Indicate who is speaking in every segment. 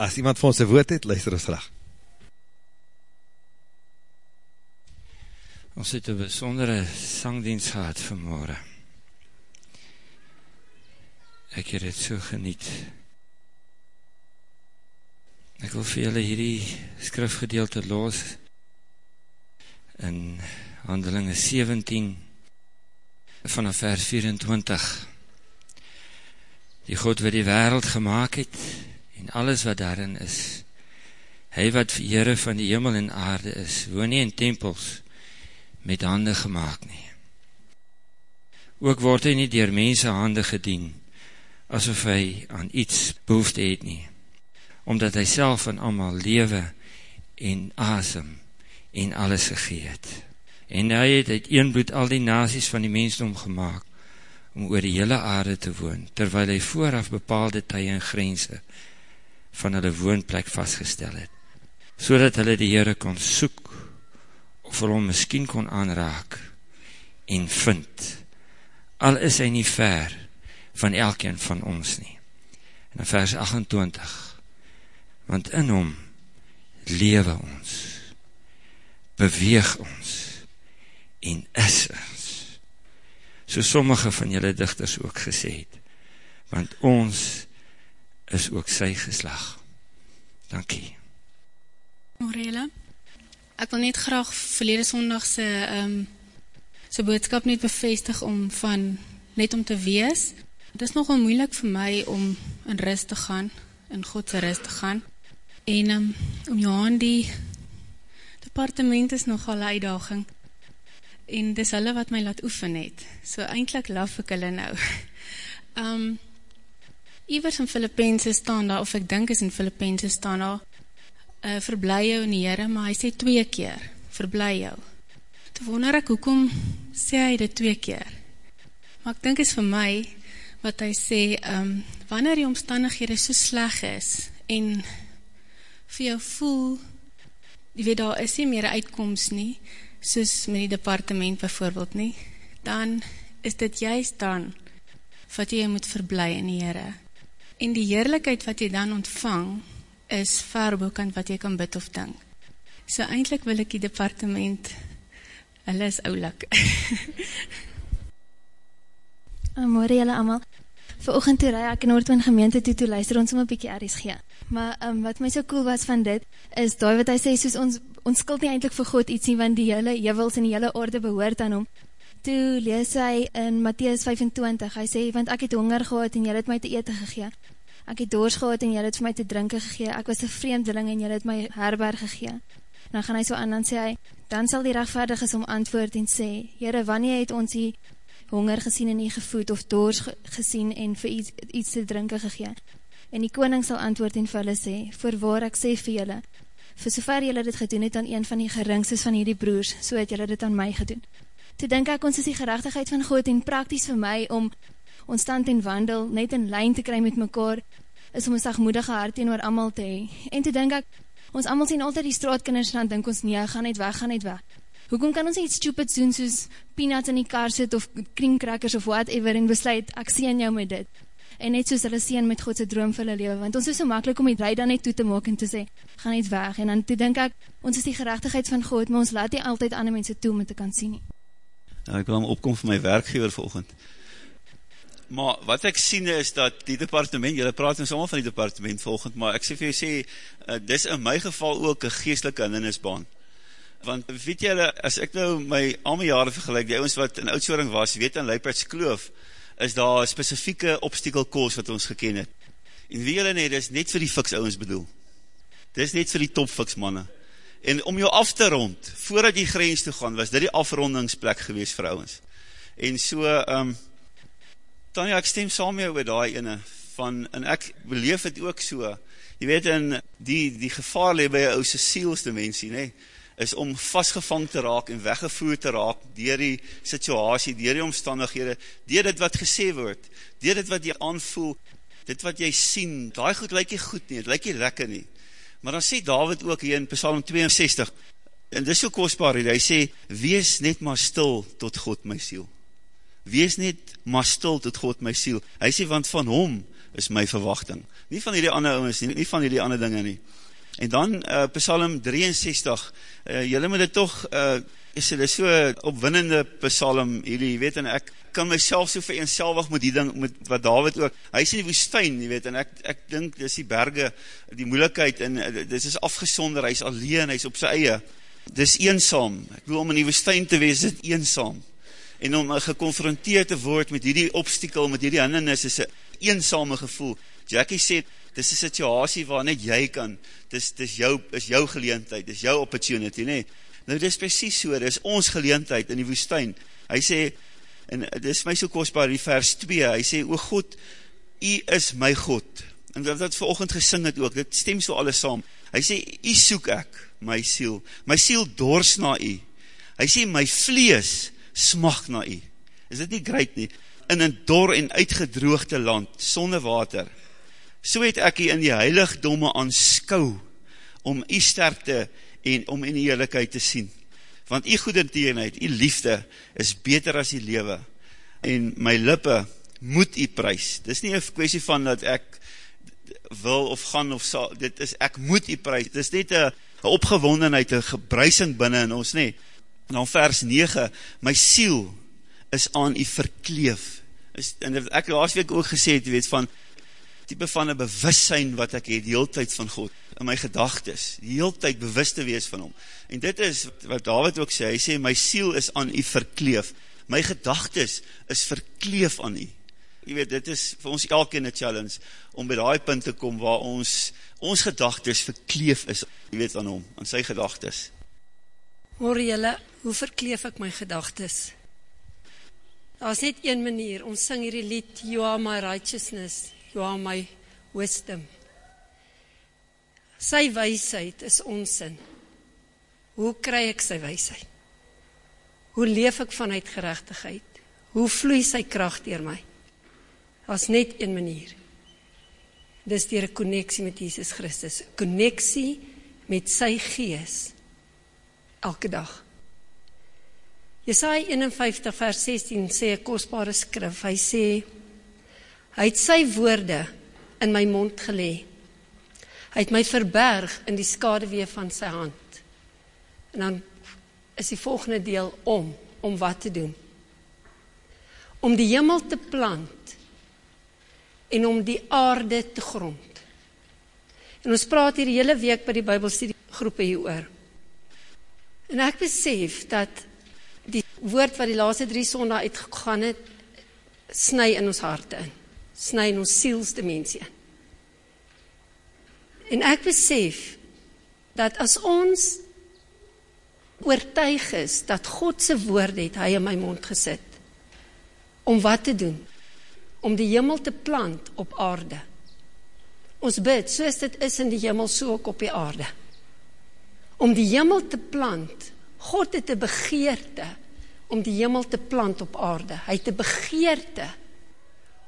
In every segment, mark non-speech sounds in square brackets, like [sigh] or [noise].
Speaker 1: As iemand vir ons een woord het, luister ons graag.
Speaker 2: Ons het een besondere sangdienst gehad vanmorgen. Ek het het so geniet. Ek wil vir julle hierdie skrifgedeelte los in handelinge 17 vanaf vers 24. Die God wat die wereld gemaakt het en alles wat daarin is, hy wat Heere van die hemel en aarde is, woon nie in tempels, met hande gemaakt nie. Ook word hy nie dier mense hande gedien, asof hy aan iets behoefte het nie, omdat hy self van allemaal lewe en asem en alles gegeet. En hy het uit een bloed al die nazies van die mensdom gemaakt, om oor die hele aarde te woon, terwyl hy vooraf bepaalde tye en grense van hulle woonplek vastgestel het, so dat hulle die Heere kon soek of vir hom miskien kon aanraak en vind, al is hy nie ver van elkeen van ons nie. En in vers 28, want in hom lewe ons, beweeg ons en is ons. So sommige van julle dichters ook gesê het, want ons is ook sy geslag. Dankie.
Speaker 3: Morele, ek wil net graag verlede sondag se um, se boodskap net bevestig om van net om te wees. Dit is nogal moeilik vir my om in rus te gaan, in God se rus te gaan. En um, om Johan die departement is nogal uitdaging. En dis hulle wat my laat oefen het. So eintlik laf ek hulle nou. Um [laughs] iewers in Filippense staan daar of ek dink is in Filippense staan daar uh, verbly jou in die Here, maar hy sê twee keer, verbly jou. Toe wonder ek, hoekom sê hy dit twee keer? Maar ek dink is vir my, wat hy sê, um, wanneer die omstandighede so sleg is, en vir jou voel, die weet daar is nie meer uitkomst nie, soos met die departement bijvoorbeeld nie, dan is dit juist dan, wat jy moet verbly in die Heere. En die heerlijkheid wat jy dan ontvang, is ver bokant wat jy kan bid of dink. So eindelijk wil ek die departement, hulle is oulik. [laughs]
Speaker 4: Morgen julle allemaal. Voor oogend toe rij ek in Noordwin gemeente toe, toe luister ons om een bykie RSG. Maar um, wat my so cool was van dit, is daar wat hy sê, soos ons, ons skuld nie eindelijk vir God iets nie, want die hele jevels en die hele orde behoort aan hom. Toe lees hy in Matthäus 25, hy sê, want ek het honger gehad en jy het my te eten gegeen ek het doors gehad en jy het vir my te drinken gegee, ek was een vreemdeling en jy het my herberg gegee. En dan gaan hy so aan, dan sê hy, dan sal die rechtvaardig is om antwoord en sê, Heere, wanneer het ons die honger gesien en die gevoed, of doors gesien en vir iets, iets te drinken gegee? En die koning sal antwoord en vir hulle sê, voorwaar ek sê vir julle, vir sover julle dit gedoen het aan een van die geringstes van hierdie broers, so het julle dit aan my gedoen. Toe denk ek, ons is die gerechtigheid van God en prakties vir my om ons stand en wandel net in lijn te kry met mekaar, is om een sagmoedige hart en oor amal te hee. En toe denk ek, ons amal sien altyd die straatkinders en dan denk ons, nee, ga net weg, ga net weg. Hoekom kan ons iets stupid doen soos peanuts in die kar sit of creamcrackers of whatever en besluit, ek sien jou met dit. En net soos hulle sien met Godse droom vir hulle leven, want ons is so makkelijk om die rij dan net toe te maak en te sê, ga net weg. En dan toe denk ek, ons is die gerechtigheid van God, maar ons laat die altyd ander mense toe om te kan sien.
Speaker 5: Ja, ek wil hem opkom vir my werkgever volgend maar wat ek sien is dat die departement, jylle praat ons allemaal van die departement volgend, maar ek sê vir jy sê, uh, dis in my geval ook een geestelike hindernisbaan. Want weet jylle, as ek nou my al my jare vergelijk, die ouwens wat in oudsoring was, weet in Leiperts Kloof, is daar specifieke obstakelkoos wat ons geken het. En weet jylle nie, dis net vir die fiks ouwens bedoel. Dis net vir die topfiks manne. En om jou af te rond, voordat die grens toe gaan, was dit die afrondingsplek gewees vir ouwens. En so, um, Tanja, ek stem saam jou oor die ene, van, en ek beleef het ook so, jy weet, in die, die gevaar lewe by jou ouse sielste mensie, nee, is om vastgevang te raak en weggevoer te raak dier die situasie, dier die omstandighede, dier dit wat gesê word, dier dit wat jy aanvoel, dit wat jy sien, die goed lyk jy goed nie, het lyk jy lekker nie. Maar dan sê David ook hier in Psalm 62, en dit is so kostbaar, hy sê, wees net maar stil tot God my siel wees net maar stil tot God my siel. Hy sê, want van hom is my verwachting. Nie van hierdie ander ouwens nie, nie van hierdie ander dinge nie. En dan, uh, Psalm 63, uh, jylle moet dit toch, uh, is dit so opwinnende Psalm hierdie, jy weet, en ek kan myself so vereenselwig met die ding, met wat David ook, hy is in die woestijn, jy weet, en ek, ek dink, dis die berge, die moeilikheid, en uh, dis is afgesonder, hy is alleen, hy is op sy eie, dis eensaam, ek wil om in die woestijn te wees, dit eensaam, en om geconfronteerd te word met hierdie obstikel, met hierdie hindernis, is een eensame gevoel, Jackie sê, dis een situasie waar net jy kan, dis, dis, jou, is jou geleentheid, dis jou opportunity, nee, nou dis precies so, dis ons geleentheid in die woestijn, hy sê, en dis my so kostbaar, die vers 2, hy sê, o God, u is my God, en dat het verochend gesing het ook, dit stem so alles saam, hy sê, u soek ek, my siel, my siel dors na u, hy sê, my vlees smag na u, is dit nie great nie, in een dor en uitgedroogde land, sonne water, so het ek hier in die heiligdomme aanskou, om u sterkte en om in die eerlijkheid te sien. Want die goede teenheid, die liefde, is beter as die lewe. En my lippe moet die prijs. Dit is nie een kwestie van dat ek wil of gaan of sal, dit is, ek moet die prijs. Dit is net een opgewondenheid, een gebruising binnen in ons, nie. En dan vers 9, my siel is aan die verkleef. Is, en ek laatst week ook gesê, jy weet, van, type van een bewussein wat ek het, die heel tyd van God, in my gedagtes, die heel tyd bewust te wees van hom. En dit is wat David ook sê, hy sê, my siel is aan u verkleef, my gedagtes is verkleef aan u. Jy weet, dit is vir ons elke in challenge, om by die punt te kom, waar ons, ons gedagtes verkleef is, jy weet aan hom, aan sy gedagtes.
Speaker 6: Hoor jylle, hoe verkleef ek my gedagtes? Daar is net een manier, ons sing hierdie lied, You are my righteousness, You are my wisdom. Sy wysheid is ons sin. Hoe kry ek sy wysheid? Hoe leef ek vanuit geregtigheid? Hoe vloei sy krag deur my? Daar's net een manier. Dis deur 'n koneksie met Jesus Christus, koneksie met sy gees elke dag. Jesaja 51 vers 16 sê 'n kosbare skrif. Hy sê Hy het sy woorde in my mond gelê. Hy het my verberg in die skaduwee van sy hand. En dan is die volgende deel om om wat te doen? Om die hemel te plant en om die aarde te grond. En ons praat hier die hele week by die Bybelstudie groepe hieroor. En ek besef dat die woord wat die laaste 3 sondae uitgegaan het sny in ons harte in sny in ons sielsdimensie. En ek besef dat as ons oortuig is dat God se woord het hy in my mond gesit om wat te doen? Om die hemel te plant op aarde. Ons bid soos dit is in die hemel so ook op die aarde. Om die hemel te plant. God het 'n begeerte om die hemel te plant op aarde. Hy het 'n begeerte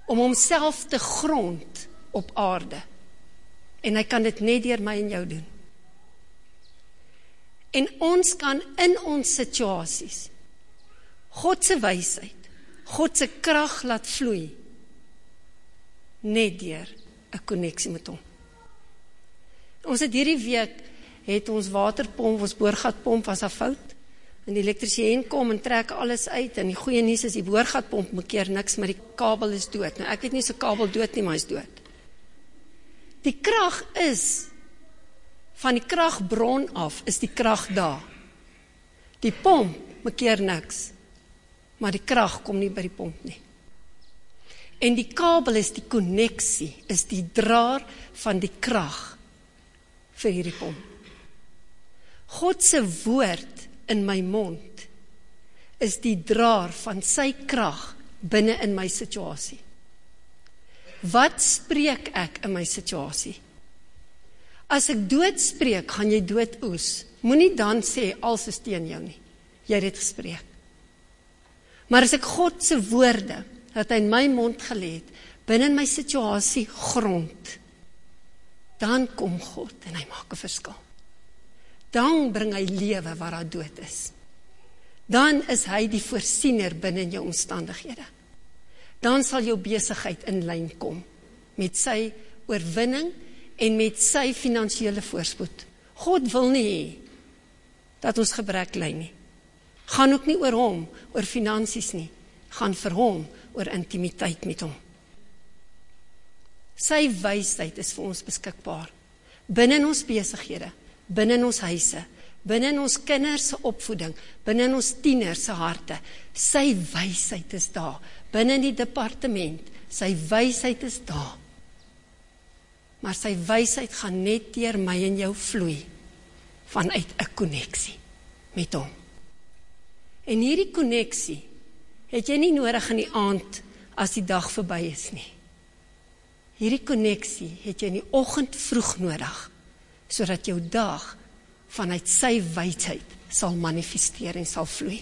Speaker 6: om homself te grond op aarde. En hy kan dit net deur my en jou doen. En ons kan in ons situasies God se wysheid, God se krag laat vloei net deur 'n koneksie met hom. Ons het hierdie week het ons waterpomp, ons boorgatpomp was 'n fout en die elektriesien kom en trek alles uit en die goeie nuus is die boorgatpomp maak keer niks maar die kabel is dood. Nou ek weet nie se kabel dood nie, maar is dood. Die krag is van die kragbron af is die krag daar. Die pomp maak keer niks. Maar die krag kom nie by die pomp nie. En die kabel is die koneksie, is die draer van die krag vir hierdie pomp. God se woord in my mond is die draer van sy krag binne in my situasie. Wat spreek ek in my situasie? As ek dood spreek, gaan jy dood oes. Moenie dan sê als is teen jou nie. Jy het gespreek. Maar as ek God se woorde wat hy in my mond gelê het, binne in my situasie grond, dan kom God en hy maak 'n verskil dan bring hy lewe waar daar dood is. Dan is hy die voorsiener binne in jou omstandighede. Dan sal jou besigheid in lyn kom. met sy oorwinning en met sy financiële voorspoed. God wil nie hee, dat ons gebrek lei nie. Gaan ook nie oor hom, oor finansies nie. Gaan vir hom, oor intimiteit met hom. Sy wijsheid is vir ons beskikbaar. Binnen ons bezighede, binnen ons huise, binnen ons kinderse opvoeding, binnen ons tienerse harte, sy wijsheid is daar. Binnen die departement, sy wijsheid is daar. Maar sy wijsheid gaan net dier my en jou vloei, vanuit een connectie met hom. En hierdie connectie, het jy nie nodig in die aand, as die dag voorbij is nie. Hierdie connectie het jy in die ochend vroeg nodig, so dat jou dag vanuit sy weidheid sal manifesteer en sal vloei.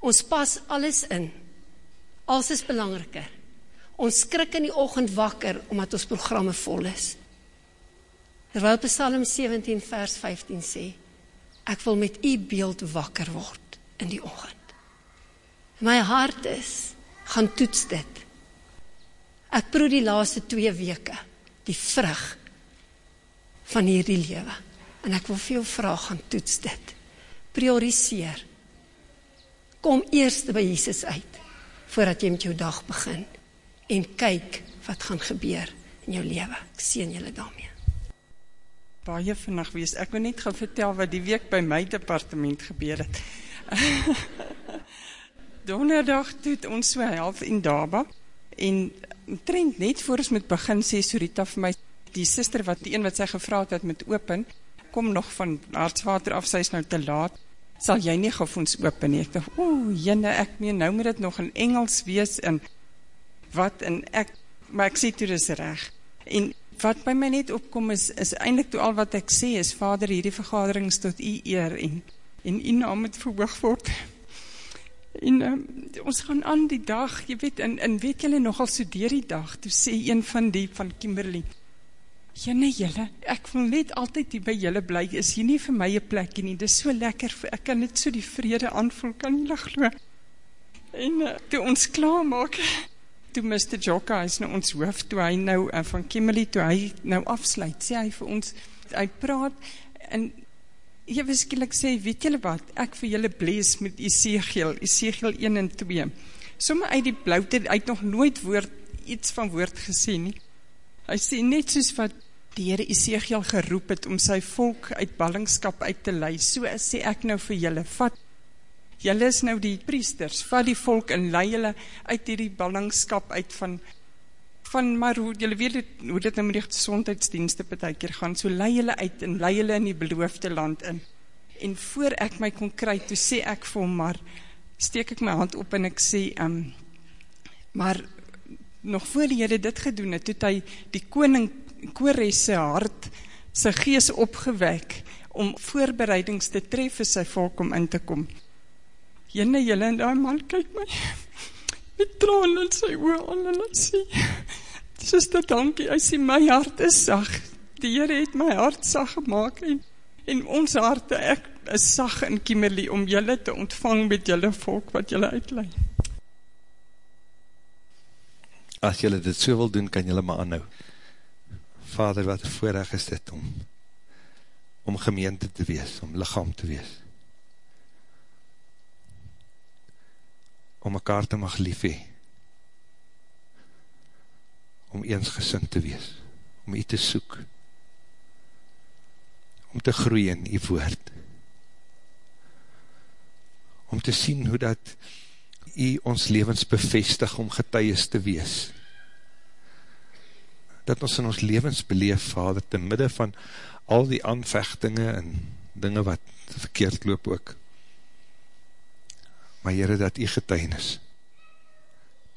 Speaker 6: Ons pas alles in. Alles is belangriker. Ons skrik in die ochend wakker, omdat ons programme vol is. Terwijl Psalm 17 vers 15 sê, ek wil met u beeld wakker word in die ochend. My hart is, gaan toets dit. Ek proe die laaste twee weke, die vrug van hierdie lewe. En ek wil veel vraag gaan toets dit. Prioriseer. Kom eerst by Jesus uit, voordat jy met jou dag begin. En kyk wat gaan gebeur in jou lewe. Ek sien julle daarmee.
Speaker 7: Baie vannacht wees. Ek wil net gaan vertel wat die week by my departement gebeur het. [laughs] Donderdag doet ons so helft in Daba. En trend net voor ons moet begin, sê Sorita vir my, die sister wat die een wat sy gevraagd het met open, kom nog van hartswater af, sy is nou te laat, sal jy nie gaf ons open nie. Ek dacht, oeh, jyne, ek meen, nou moet het nog in Engels wees, en wat, en ek, maar ek sê toe dis reg. En wat by my net opkom is, is eindelijk toe al wat ek sê, is, vader, hierdie vergaderings tot u eer, en, en u naam het verhoog word, [laughs] En um, ons gaan aan die dag, jy weet, en, en weet jylle nogal so dier die dag, toe sê een van die, van Kimberly, Jyne jylle, ek wil net altyd hier by jylle bly, is hier nie vir my een plekje nie, dit is so lekker, ek kan net so die vrede aanvoel, kan jylle glo. En uh, toe ons klaar maak, toe Mr. Jokka, hy is nou ons hoofd, toe hy nou, uh, van Kimberly, toe hy nou afsluit, sê hy vir ons, hy praat, en jy wiskelik sê, weet julle wat, ek vir julle blees met Ezekiel, Ezekiel 1 en 2, somme uit die blauwte, hy het nog nooit woord, iets van woord gesê nie, hy sê net soos wat die Heere Ezekiel geroep het, om sy volk uit ballingskap uit te lei, so sê ek nou vir julle, vat, julle is nou die priesters, vat die volk en lei julle uit die ballingskap uit van van, maar hoe, julle weet het, hoe dit nou met die gezondheidsdienste betekker gaan, so lei julle uit en lei julle in die beloofde land in. En voor ek my kon kry, toe sê ek vir maar steek ek my hand op en ek sê, um, maar nog voor die Heere dit gedoen het, toe hy die koning Kores sy hart, sy gees opgewek, om voorbereidings te tref vir sy volk om in te kom. Jyne, jylle en die man, kyk my, met traan in sy oor aan en het sê, Sister, dankie, hy sê, my hart is sag, die Heere het my hart sag gemaakt, en, en ons harte, ek is sag in Kimmerlie, om julle te ontvang met julle volk, wat julle uitleid.
Speaker 1: As julle dit so wil doen, kan julle maar aanhou. Vader, wat voorrecht is dit om, om gemeente te wees, om lichaam te wees. Om mekaar te mag lief hee om eens gesind te wees, om u te soek, om te groei in u woord, om te sien hoe dat u ons levens bevestig om getuies te wees, dat ons in ons levens beleef, Vader, te midde van al die aanvechtinge en dinge wat verkeerd loop ook, maar Heere, dat u getuinis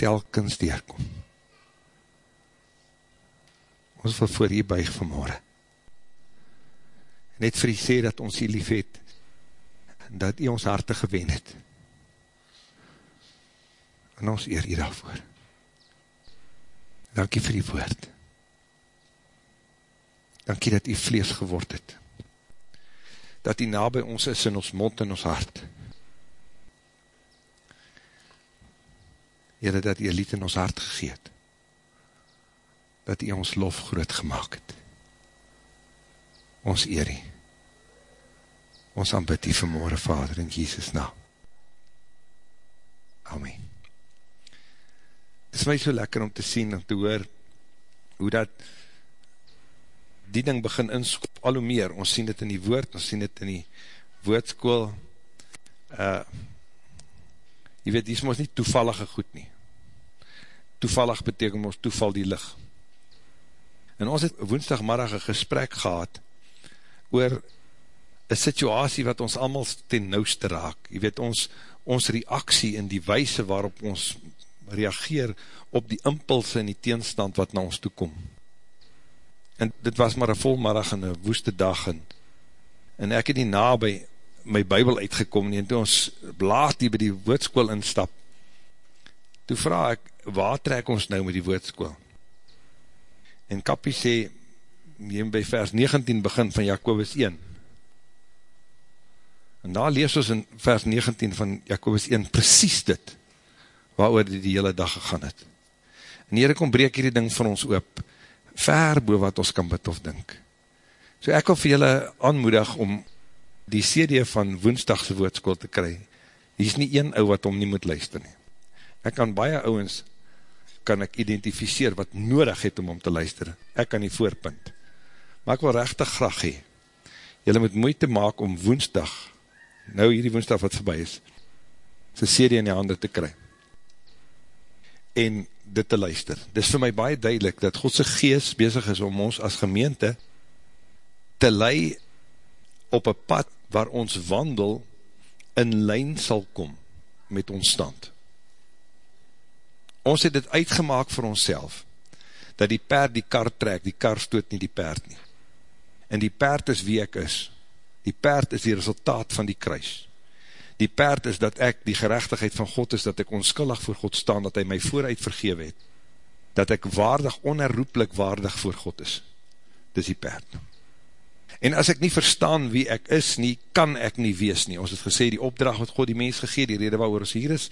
Speaker 1: telkens deurkom, ons wil voor jy buig vanmorgen. Net vir jy sê dat ons jy lief het, dat jy ons harte gewen het. En ons eer jy daarvoor. Dankie vir die woord. Dankie dat jy vlees geword het. Dat jy na by ons is in ons mond en ons hart. Heere, dat jy lied in ons hart gegeet dat u ons lof groot gemaakt het. Ons eerie. Ons aanbid die vanmorgen, Vader, in Jesus naam. Amen. Het is my so lekker om te sien en te hoor hoe dat die ding begin inskop al hoe meer. Ons sien dit in die woord, ons sien dit in die woordskool. Uh, jy weet, die is ons nie toevallige goed nie. Toevallig beteken ons toeval die licht. En ons het woensdagmiddag een gesprek gehad oor een situasie wat ons allemaal ten nouste raak. Jy weet, ons, ons reaksie in die wijse waarop ons reageer op die impulse en die teenstand wat na ons toekom. En dit was maar een volmiddag en een woeste dag en, en ek het nie na by my bybel uitgekom nie en toe ons blaad die by die woordskool instap, toe vraag ek, waar trek ons nou met die woordskool? En Kappie sê, jy by vers 19 begin van Jacobus 1. En daar lees ons in vers 19 van Jacobus 1 precies dit, waar die die hele dag gegaan het. En hier kom breek hierdie ding van ons oop, ver boe wat ons kan bid of dink. So ek wil vir julle aanmoedig om die CD van woensdagse woordskool te kry. Hier is nie een ou wat om nie moet luister nie. Ek kan baie ouwens kan ek identificeer wat nodig het om om te luister. Ek kan die voorpunt. Maar ek wil rechtig graag hee. Julle moet moeite maak om woensdag, nou hierdie woensdag wat voorbij is, sy serie in die handen te kry. En dit te luister. Dit is vir my baie duidelik, dat Godse geest bezig is om ons as gemeente te lei op een pad waar ons wandel in lijn sal kom met ons stand ons het dit uitgemaak vir ons dat die perd die kar trek, die kar stoot nie die perd nie. En die perd is wie ek is. Die perd is die resultaat van die kruis. Die perd is dat ek die gerechtigheid van God is, dat ek onskillig voor God staan, dat hy my vooruit vergewe het. Dat ek waardig, onherroepelik waardig voor God is. Dis die perd. En as ek nie verstaan wie ek is nie, kan ek nie wees nie. Ons het gesê, die opdracht wat God die mens gegeen, die rede waar ons hier is,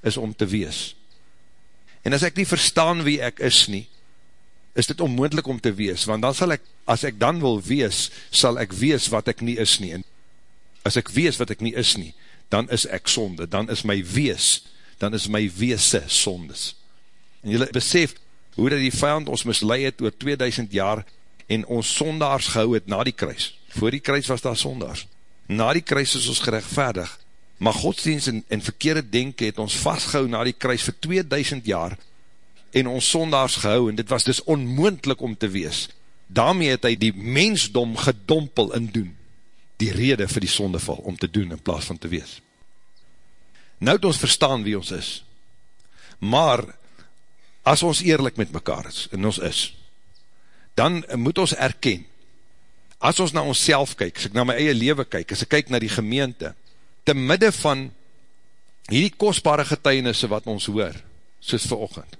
Speaker 1: is om te wees. En as ek nie verstaan wie ek is nie, is dit onmoendlik om te wees, want dan sal ek, as ek dan wil wees, sal ek wees wat ek nie is nie. En as ek wees wat ek nie is nie, dan is ek sonde, dan is my wees, dan is my weese sondes. En jylle besef, hoe dat die vijand ons misleid het oor 2000 jaar, en ons sondaars gehou het na die kruis. Voor die kruis was daar sondaars. Na die kruis is ons gerechtvaardig, maar godsdienst en, en verkeerde denken het ons vastgehou na die kruis vir 2000 jaar en ons sondaars gehou en dit was dus onmoendlik om te wees. Daarmee het hy die mensdom gedompel in doen, die rede vir die sondeval om te doen in plaas van te wees. Nou het ons verstaan wie ons is, maar as ons eerlijk met mekaar is, en ons is, dan moet ons erken, as ons na ons self kyk, as ek na my eie leven kyk, as ek kyk na die gemeente, te midde van hierdie kostbare getuienisse wat ons hoor, soos vir ochend,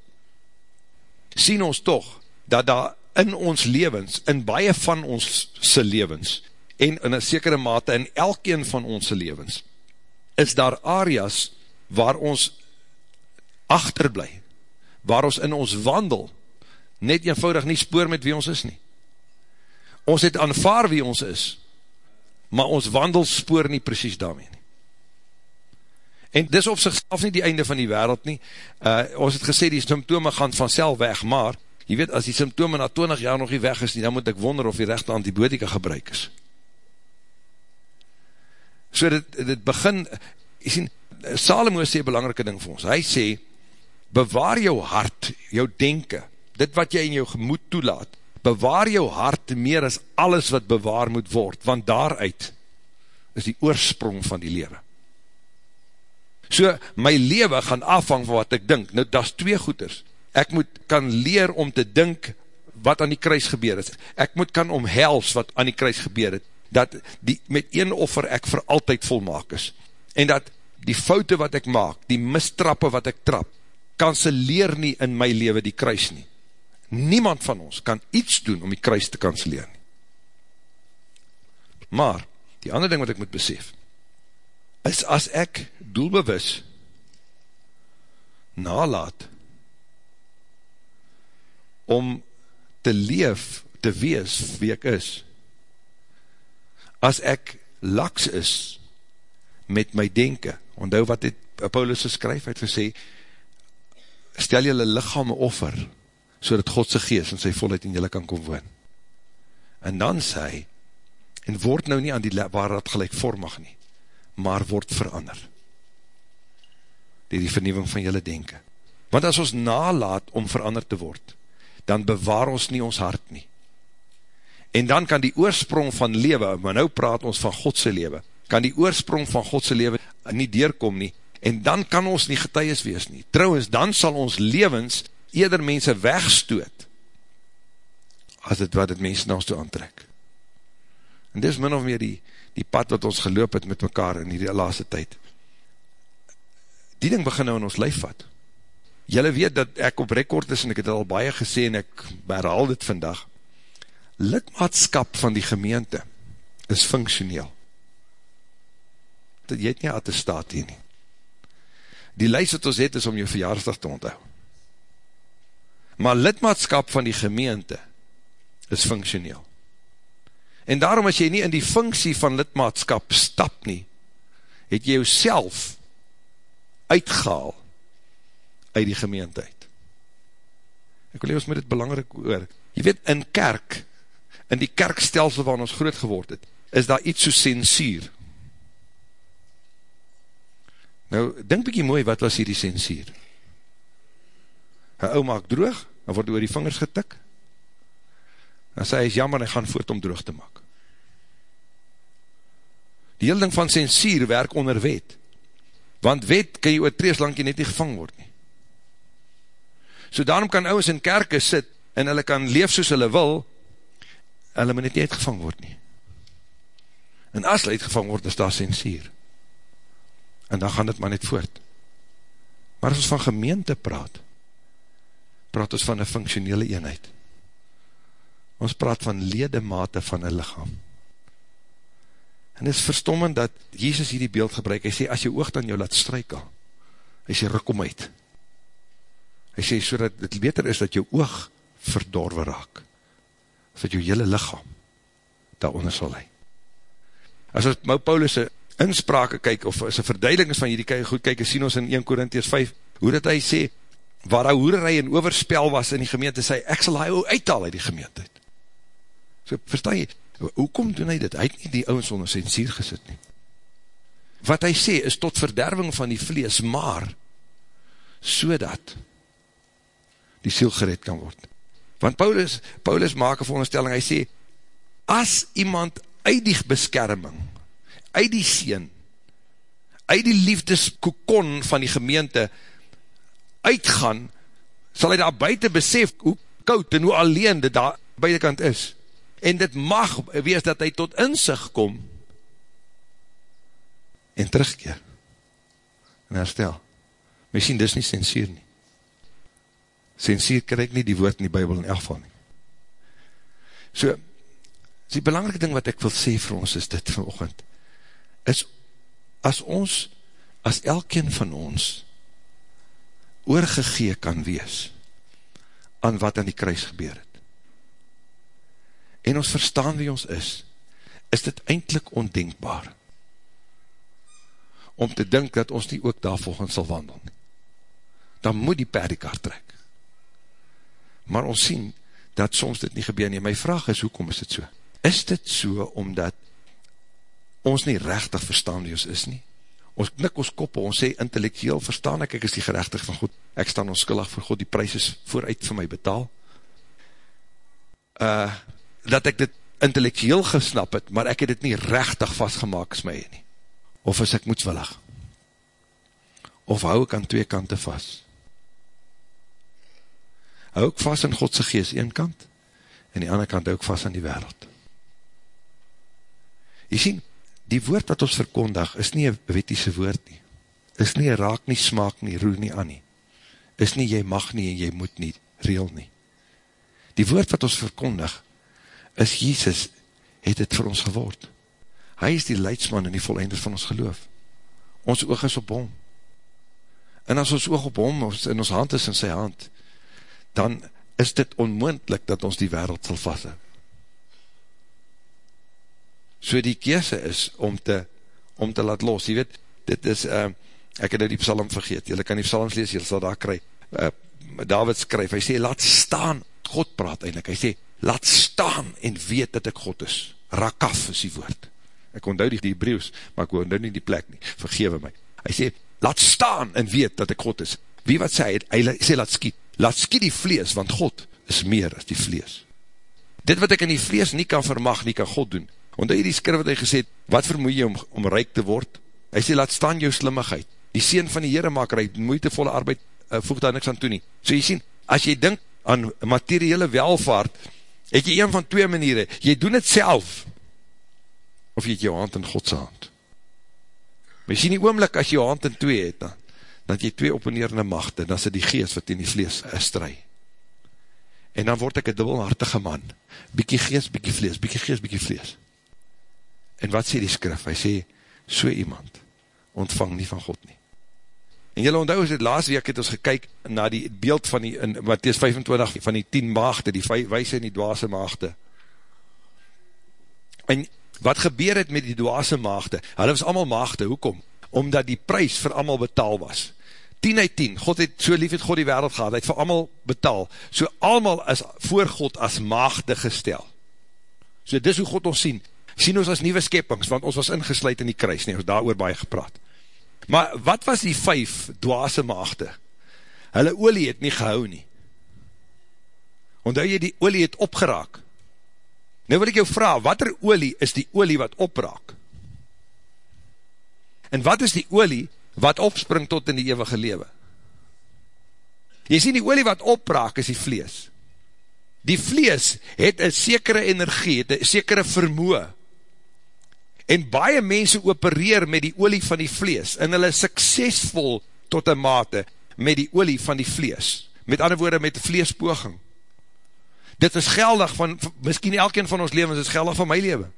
Speaker 1: sien ons toch, dat daar in ons levens, in baie van ons se levens, en in een sekere mate in elkeen van ons levens, is daar areas waar ons achterblij, waar ons in ons wandel, net eenvoudig nie spoor met wie ons is nie. Ons het aanvaar wie ons is, maar ons wandel spoor nie precies daarmee nie. En dis op sigself nie die einde van die wereld nie. Uh, ons het gesê die symptome gaan vanself weg, maar, jy weet, as die symptome na 20 jaar nog nie weg is nie, dan moet ek wonder of die rechte antibiotika gebruik is. So dit, dit begin, jy sien, Salomo sê belangrike ding vir ons. Hy sê, bewaar jou hart, jou denken, dit wat jy in jou gemoed toelaat, bewaar jou hart meer as alles wat bewaar moet word, want daaruit is die oorsprong van die lewe. So, my leven gaan afhang van wat ek dink. Nou, dat is twee goeders. Ek moet kan leer om te dink wat aan die kruis gebeur is. Ek moet kan omhels wat aan die kruis gebeur het. Dat die, met een offer ek vir altyd volmaak is. En dat die foute wat ek maak, die mistrappe wat ek trap, kanseleer nie in my leven die kruis nie. Niemand van ons kan iets doen om die kruis te kanseleer nie. Maar, die ander ding wat ek moet besef, is as ek doelbewus nalaat om te leef, te wees wie ek is, as ek laks is met my denken, onthou wat het Paulus geskryf, het gesê, stel jylle lichaam offer, so dat Godse geest en sy volheid in jylle kan kom woon. En dan sê hy, en word nou nie aan die waarheid gelijkvormig nie, maar word verander. Die die vernieuwing van jylle denken. Want as ons nalaat om veranderd te word, dan bewaar ons nie ons hart nie. En dan kan die oorsprong van lewe, maar nou praat ons van Godse lewe, kan die oorsprong van Godse lewe nie deurkom nie, en dan kan ons nie getuies wees nie. Trouwens, dan sal ons levens eerder mense wegstoot, as het wat het mense na ons toe aantrek. En dis min of meer die, die pad wat ons geloop het met mekaar in die laatste tyd. Die ding begin nou in ons lijf vat. Julle weet dat ek op rekord is en ek het al baie gesê en ek herhaal dit vandag. Lidmaatskap van die gemeente is functioneel. Jy het nie attestaat hier nie. Die lijst wat ons het is om jou verjaarsdag te onthou. Maar lidmaatskap van die gemeente is functioneel. En daarom as jy nie in die functie van lidmaatskap stap nie, het jy jou uitgehaal uit die gemeente uit. Ek wil hier ons met dit belangrijk oor. Je weet, in kerk, in die kerkstelsel waar ons groot geword het, is daar iets so sensier. Nou, denk bykie mooi, wat was hier die sensier? Een ou maak droog, dan word oor die vingers getik, dan sê hy is jammer, en gaan voort om droog te maak. Die hele ding van sensier werk onder wet, want wet kan jy oor trees lang jy net nie gevang word nie. So daarom kan ouwens in kerke sit, en hulle kan leef soos hulle wil, hulle moet nie uitgevang word nie. En as hulle uitgevang word, is daar sensier. En dan gaan dit maar net voort. Maar as ons van gemeente praat, praat ons van een functionele eenheid. Ons praat van ledemate van een lichaam. En het is verstommend dat Jezus hier die beeld gebruik, hy sê, as jy oog dan jou laat strykel, hy sê, ruk om uit, Hy sê, so dat het beter is dat jou oog verdorwe raak, of dat jou hele lichaam daaronder sal lei. As ons my Paulus' insprake kyk, of as een verduideling is van hierdie kyk, goed kyk, sien ons in 1 Korinties 5, hoe dat hy sê, waar hy hoererij en overspel was in die gemeente, sê, ek sal hy uithaal uit die gemeente. So, verstaan jy, hoekom doen hy dit? Hy het nie die ouwens onder sensier gesit nie. Wat hy sê, is tot verderving van die vlees, maar, so dat, die siel gered kan word. Want Paulus, Paulus maak een veronderstelling, hy sê, as iemand uit die beskerming, uit die sien, uit die liefdeskokon van die gemeente uitgaan, sal hy daar buiten besef hoe koud en hoe alleen dit daar buitenkant is. En dit mag wees dat hy tot inzicht kom en terugkeer en herstel. Misschien dis nie sensier nie sensier krijg nie die woord in die bybel in elk geval nie. So, die belangrike ding wat ek wil sê vir ons is dit vanochtend, is as ons, as elkeen van ons, oorgegee kan wees, aan wat aan die kruis gebeur het, en ons verstaan wie ons is, is dit eindelijk ondenkbaar, om te dink dat ons nie ook daar volgens sal wandel nie. Dan moet die perdikar trek maar ons sien, dat soms dit nie gebeur nie. My vraag is, hoekom is dit so? Is dit so, omdat ons nie rechtig verstaan wie ons is nie? Ons knik ons koppe, ons sê intellectueel verstaan ek, ek is die gerechtig van God, ek staan onskillig vir God, die prijs is vooruit vir my betaal. Uh, dat ek dit intellectueel gesnap het, maar ek het dit nie rechtig vastgemaak as my nie. Of is ek moedswillig? Of hou ek aan twee kante vast? Hou ek vast in Godse geest een kant, en die ander kant hou ek vast in die wereld. Jy sien, die woord wat ons verkondig, is nie een wettiese woord nie, is nie raak nie, smaak nie, roer nie aan nie, is nie jy mag nie en jy moet nie, reel nie. Die woord wat ons verkondig, is Jesus, het het vir ons geword. Hy is die leidsman en die vollender van ons geloof. Ons oog is op hom. En as ons oog op hom, in ons hand is in sy hand, dan is dit onmoendlik dat ons die wereld sal vasthou. So die kese is om te, om te laat los. Jy weet, dit is, uh, ek het nou die psalm vergeet, jylle kan die psalms lees, jylle sal daar kry. Uh, David skryf, hy sê, laat staan, God praat eindelijk, hy sê, laat staan en weet dat ek God is. Rakaf is die woord. Ek onthou die Hebrews, maar ek onthou nie die plek nie, vergewe my. Hy sê, laat staan en weet dat ek God is. Wie wat sê, hy sê, laat skiet, laat skiet die vlees, want God is meer as die vlees. Dit wat ek in die vlees nie kan vermag, nie kan God doen. Omdat hy die skrif wat hy gesê, wat vermoe jy om, om rijk te word? Hy sê, laat staan jou slimmigheid. Die sien van die Heere maak rijk, moeitevolle arbeid, uh, voeg daar niks aan toe nie. So jy sien, as jy dink aan materiële welvaart, het jy een van twee maniere, jy doen het self, of jy het jou hand in Godse hand. Maar jy sien die oomlik, as jy jou hand in twee het, dan, dat jy twee opponeerende machte, dan is die geest wat in die vlees stry. En dan word ek een dubbelhartige man. Biekie geest, biekie vlees, biekie geest, biekie vlees. En wat sê die skrif? Hy sê, so iemand ontvang nie van God nie. En jylle onthou, is het laatst week het ons gekyk na die beeld van die, in Matthäus 25, van die 10 maagde, die wijse en die dwaase maagde. En wat gebeur het met die dwaase maagde? Hulle was allemaal maagde, hoekom? Omdat die prijs vir allemaal betaal was. 10 uit 10, God het, so lief het God die wereld gehad, hy het vir allemaal betaal, so allemaal is voor God as maagde gestel. So dis hoe God ons sien, sien ons as nieuwe skeppings, want ons was ingesluid in die kruis, nie, ons daar oor baie gepraat. Maar wat was die vijf dwaase maagde? Hulle olie het nie gehou nie. Ondou jy die olie het opgeraak? Nou wil ek jou vraag, wat er olie is die olie wat opraak? En wat is die olie wat opspring tot in die eeuwige lewe. Jy sien die olie wat opraak is die vlees. Die vlees het een sekere energie, het een sekere vermoe. En baie mense opereer met die olie van die vlees, en hulle is suksesvol tot een mate met die olie van die vlees. Met ander woorde, met vleespoging. Dit is geldig van, miskien elkeen van ons levens is geldig van my leven.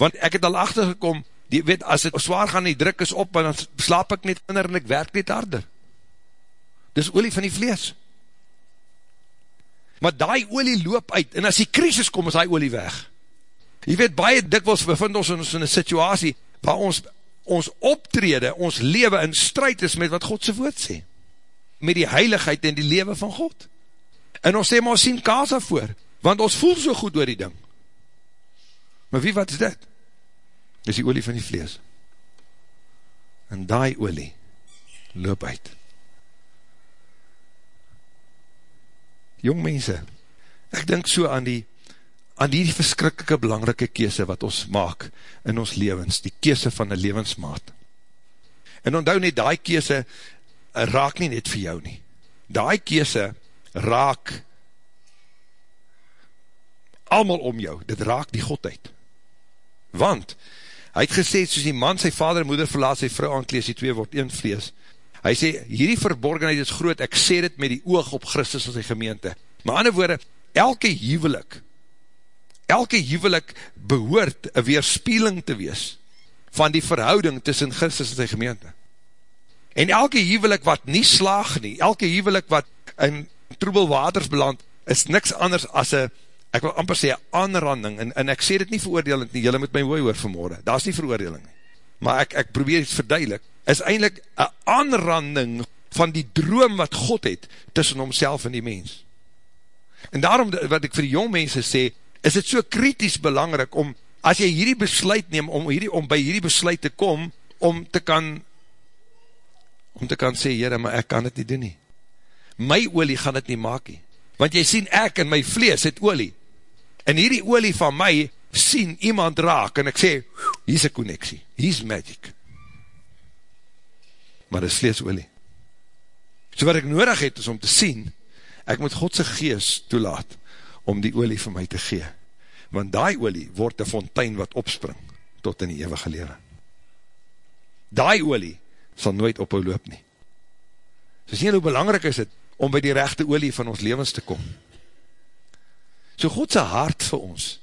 Speaker 1: Want ek het al achtergekom, die weet, as het zwaar gaan, die druk is op, en dan slaap ek net minder, en ek werk net harder. Dis olie van die vlees. Maar die olie loop uit, en as die krisis kom, is die olie weg. Jy weet, baie dikwels bevind ons in, in een situasie, waar ons, ons optrede, ons leven in strijd is met wat Godse woord sê. Met die heiligheid en die leven van God. En ons sê, maar ons sien kaas voor, want ons voel so goed oor die ding. Maar wie wat is dit? Is die olie van die vlees. En die olie loop uit. Jong mense, ek denk so aan die, aan die verskrikkelijke belangrike kese wat ons maak in ons levens, die kese van die levensmaat. En onthou net, die kese raak nie net vir jou nie. Die kese raak allemaal om jou, dit raak die Godheid. Want, Hy het gesê, soos die man sy vader en moeder verlaat, sy vrou aanklees, die twee word een vlees. Hy sê, hierdie verborgenheid is groot, ek sê dit met die oog op Christus en sy gemeente. Maar ander woorde, elke huwelik, elke huwelik behoort een weerspieling te wees van die verhouding tussen Christus en sy gemeente. En elke huwelik wat nie slaag nie, elke huwelik wat in troebel waters beland, is niks anders as een ek wil amper sê, aanranding, en, en ek sê dit nie veroordelend nie, jylle moet my mooi hoor vanmorgen, daar is nie veroordeling nie, maar ek, ek probeer iets verduidelik, is eindelijk een aanranding van die droom wat God het, tussen homself en die mens. En daarom, wat ek vir die jong mense sê, is het so kritisch belangrijk om, as jy hierdie besluit neem, om, hierdie, om by hierdie besluit te kom, om te kan, om te kan sê, jyre, maar ek kan het nie doen nie. My olie gaan het nie maak nie. Want jy sien, ek en my vlees het olie, en hierdie olie van my sien iemand raak, en ek sê, hier is een connectie, hier is magic. Maar dit is vleesolie. So wat ek nodig het, is om te sien, ek moet Godse gees toelaat, om die olie van my te gee. Want die olie word een fontein wat opspring, tot in die eeuwige lewe. Die olie sal nooit ophou loop nie. So sien hoe belangrijk is het, om by die rechte olie van ons levens te kom. So Godse hart vir ons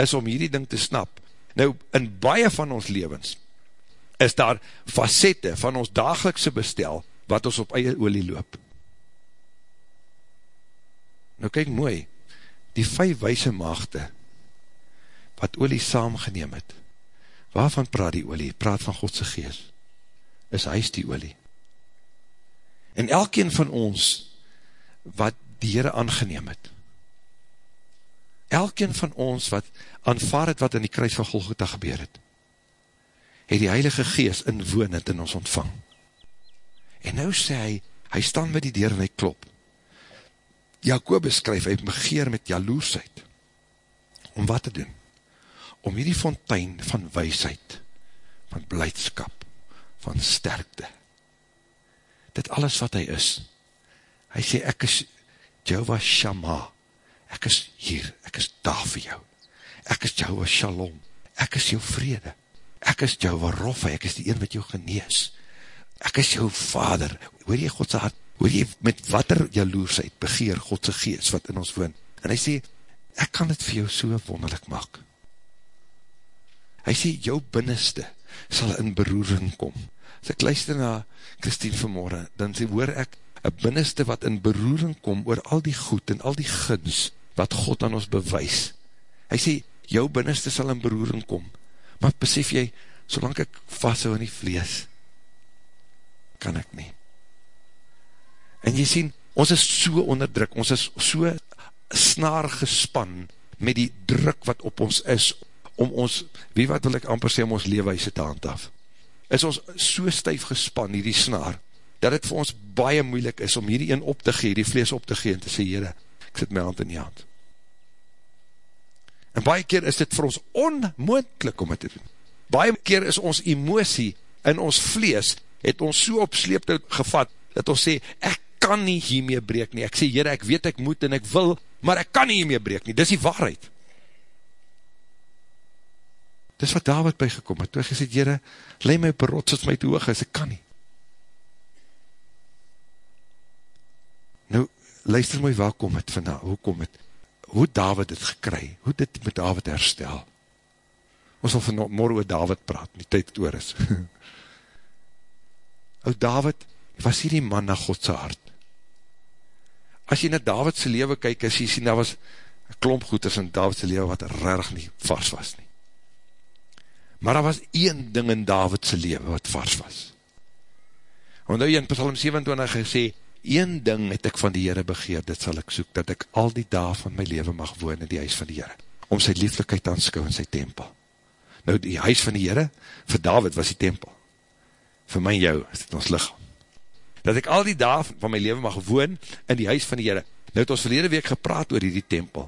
Speaker 1: is om hierdie ding te snap. Nou, in baie van ons levens is daar facette van ons dagelikse bestel wat ons op eie olie loop. Nou kyk mooi, die vijf wijse maagde, wat olie saamgeneem het, waarvan praat die olie? Praat van Godse gees. Is hy die olie. En elkeen van ons, wat die Heere aangeneem het, elkeen van ons wat aanvaard het wat in die kruis van Golgotha gebeur het, het die Heilige Gees inwoonend in ons ontvang. En nou sê hy, hy staan met die deur en hy klop. Jacobus skryf, hy begeer met jaloersheid, om wat te doen? Om hierdie fontein van weisheid, van blijdskap, van sterkte, dit alles wat hy is, hy sê, ek is Jehovah Shammah, ek is hier, ek is daar vir jou, ek is Jehovah Shalom, ek is jou vrede, ek is Jehovah Roffa, ek is die een wat jou genees, ek is jou vader, hoor jy Godse hart, hoor jy met wat er jaloersheid begeer Godse geest wat in ons woon, en hy sê, ek kan het vir jou so wonderlik maak, hy sê, jou binneste sal in beroering kom, as ek luister na Christine vanmorgen, dan sê, hoor ek, een binneste wat in beroering kom oor al die goed en al die guns wat God aan ons bewys. Hy sê, jou binneste sal in beroering kom, maar besef jy, solang ek vasthou in die vlees, kan ek nie. En jy sien, ons is so onderdruk, ons is so snaar gespan met die druk wat op ons is, om ons, wie wat wil ek amper sê, om ons leewijse te handhaf. Is ons so stuif gespan, hierdie snaar, dat het vir ons baie moeilik is om hierdie een op te gee, die vlees op te gee en te sê, Heere, ek sit my hand in die hand. En baie keer is dit vir ons onmoendlik om het te doen. Baie keer is ons emosie in ons vlees, het ons so op sleepte gevat, dat ons sê, ek kan nie hiermee breek nie. Ek sê, Heere, ek weet ek moet en ek wil, maar ek kan nie hiermee breek nie. Dis die waarheid. Dis wat David bygekom het. Toe hy gesê, Heere, leid my op een rots as my te hoog is, ek kan nie. Nou, luister my, waar kom het vandaan, hoe kom het, hoe David het gekry, hoe dit met David herstel. Ons sal van morgen oor David praat, die tyd het oor is. [laughs] o David, was hier die man na Godse hart. As jy na Davidse leven kyk, as jy sien, daar was klomp goeders in Davidse leven wat rarig nie vars was nie. Maar daar was een ding in Davidse leven wat vars was. Want nou jy in Psalm 27 gesê, een ding het ek van die Heere begeer, dit sal ek soek, dat ek al die dag van my leven mag woon in die huis van die Heere, om sy lieflikheid aanskou in sy tempel. Nou, die huis van die Heere, vir David was die tempel. Vir my en jou is dit ons lichaam. Dat ek al die dag van my leven mag woon in die huis van die Heere. Nou het ons verlede week gepraat oor die tempel.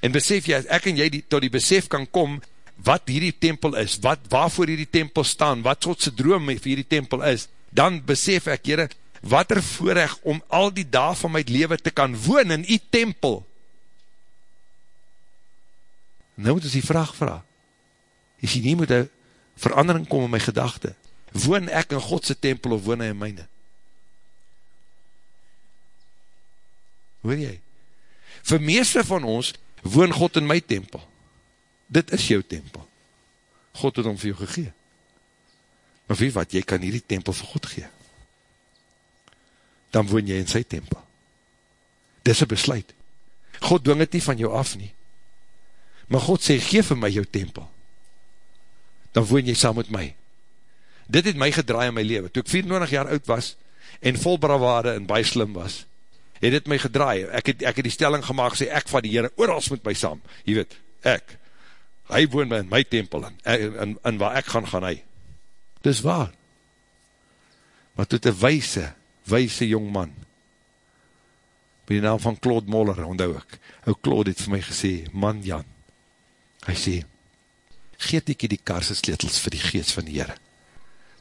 Speaker 1: En besef jy, ek en jy die, tot die besef kan kom, wat hierdie tempel is, wat, waarvoor hierdie tempel staan, wat soortse droom vir hierdie tempel is, dan besef ek, Heere, wat er voorrecht om al die dag van my leven te kan woon in die tempel. Nou moet ons die vraag vraag. Jy nie moet een verandering kom in my gedachte? Woon ek in Godse tempel of woon hy in myne? Hoor jy? Voor meeste van ons woon God in my tempel. Dit is jou tempel. God het om vir jou gegeen. Maar wie wat, jy kan hierdie tempel vir God gee dan woon jy in sy tempel. Dis een besluit. God dwing het nie van jou af nie. Maar God sê, geef vir my jou tempel. Dan woon jy saam met my. Dit het my gedraai in my leven. Toe ek 24 jaar oud was, en vol bravade en baie slim was, het dit my gedraai. Ek het, ek het die stelling gemaakt, sê ek van die Heere, oorals met my saam. Jy weet, ek. Hy woon my in my tempel, en, en, en waar ek gaan, gaan hy. Dis waar. Maar toe te wijse, wijse jongman, by die naam van Claude Moller, onthou ek, ou Claude het vir my gesê, man Jan, hy sê, geet ek die karse sletels vir die geest van die Heere,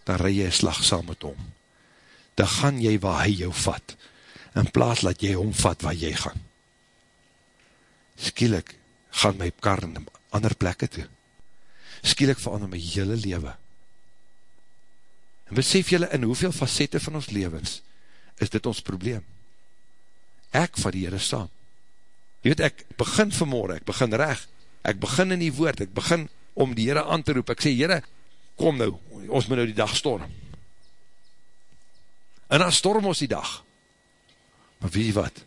Speaker 1: dan rij jy slag saam met hom, dan gaan jy waar hy jou vat, in plaas laat jy hom vat waar jy gaan. Skielik gaan my kar in ander plekke toe. Skielik verander my hele leven. En besef jylle in hoeveel facette van ons levens, is dit ons probleem. Ek van die Heere saam. Je weet, ek begin vanmorgen, ek begin recht, ek begin in die woord, ek begin om die Heere aan te roep, ek sê, Heere, kom nou, ons moet nou die dag storm. En dan storm ons die dag. Maar weet jy wat?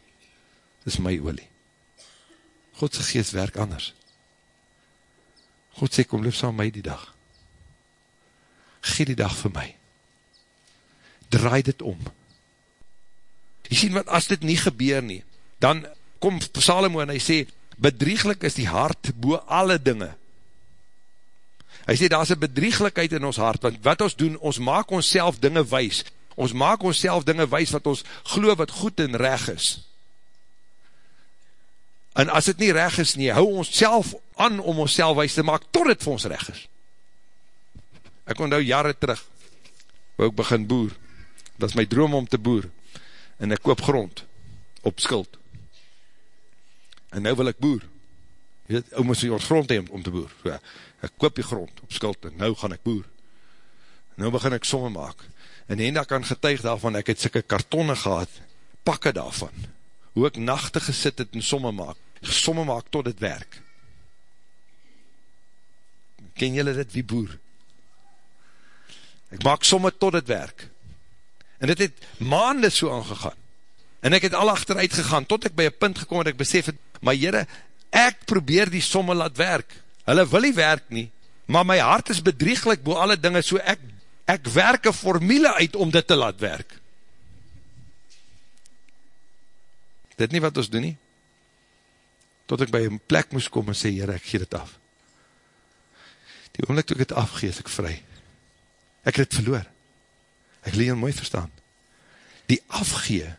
Speaker 1: dis my olie. Godse geest werk anders. God sê, kom loop saam my die dag. Gee die dag vir my. Draai dit om. Jy sien wat, as dit nie gebeur nie, dan kom Salomo en hy sê, bedrieglik is die hart boe alle dinge. Hy sê, daar is een bedrieglikheid in ons hart, want wat ons doen, ons maak ons self dinge wees, ons maak ons self dinge wees, wat ons geloof wat goed en reg is. En as het nie reg is nie, hou ons self aan om ons self wees te maak, tot het vir ons reg is. Ek onthou jare terug, wou ek begin boer, dat is my droom om te boer, en ek koop grond, op skuld. En nou wil ek boer, jy weet, ou moes ons grond heen om te boer, so, ek koop die grond, op skuld, en nou gaan ek boer. En nou begin ek somme maak, en en ek kan getuig daarvan, ek het sikke kartonne gehad, pakke daarvan, hoe ek nachte gesit het en somme maak, somme maak tot het werk. Ken jylle dit wie boer? Ek maak somme tot het werk. En dit het maande so aangegaan. En ek het al achteruit gegaan, tot ek by een punt gekom en ek besef het, maar jyre, ek probeer die somme laat werk. Hulle wil nie werk nie, maar my hart is bedrieglik boe alle dinge, so ek, ek werk een formule uit om dit te laat werk. dit nie wat ons doen nie? Tot ek by een plek moes kom en sê, Heere, ek gee dit af. Die oomlik toe ek het afgee, is ek vry. Ek het het verloor. Ek leer mooi verstaan. Die afgee,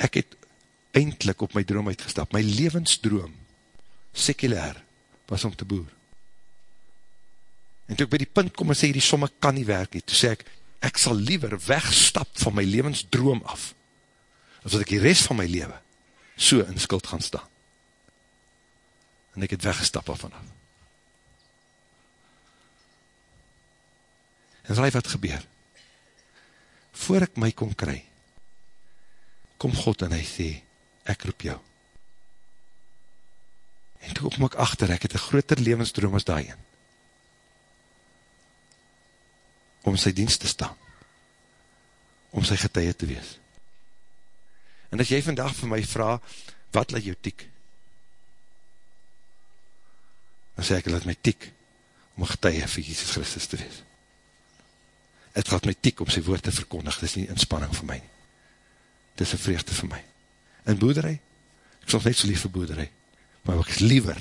Speaker 1: ek het eindelijk op my droom uitgestap. My levensdroom, sekulair, was om te boer. En toe ek by die punt kom en sê, die somme kan nie werk nie, toe sê ek, ek sal liever wegstap van my levensdroom af, as dat ek die rest van my leven so in skuld gaan staan. En ek het weggestap af vanaf. En raai wat gebeur? Voor ek my kon kry, kom God en hy sê, ek roep jou. En toe kom ek achter, ek het een groter levensdroom as daarin. Om sy dienst te staan. Om sy getuie te wees. En as jy vandag vir my vraag, wat laat jou tiek? Dan sê ek, laat my tiek, om getuie vir Jesus Christus te wees. Het laat my tiek om sy woord te verkondig, dit is nie inspanning vir my nie. Dit is een vreugde vir my. In boerderij, ek is net so lief vir boerderij, maar ek is liever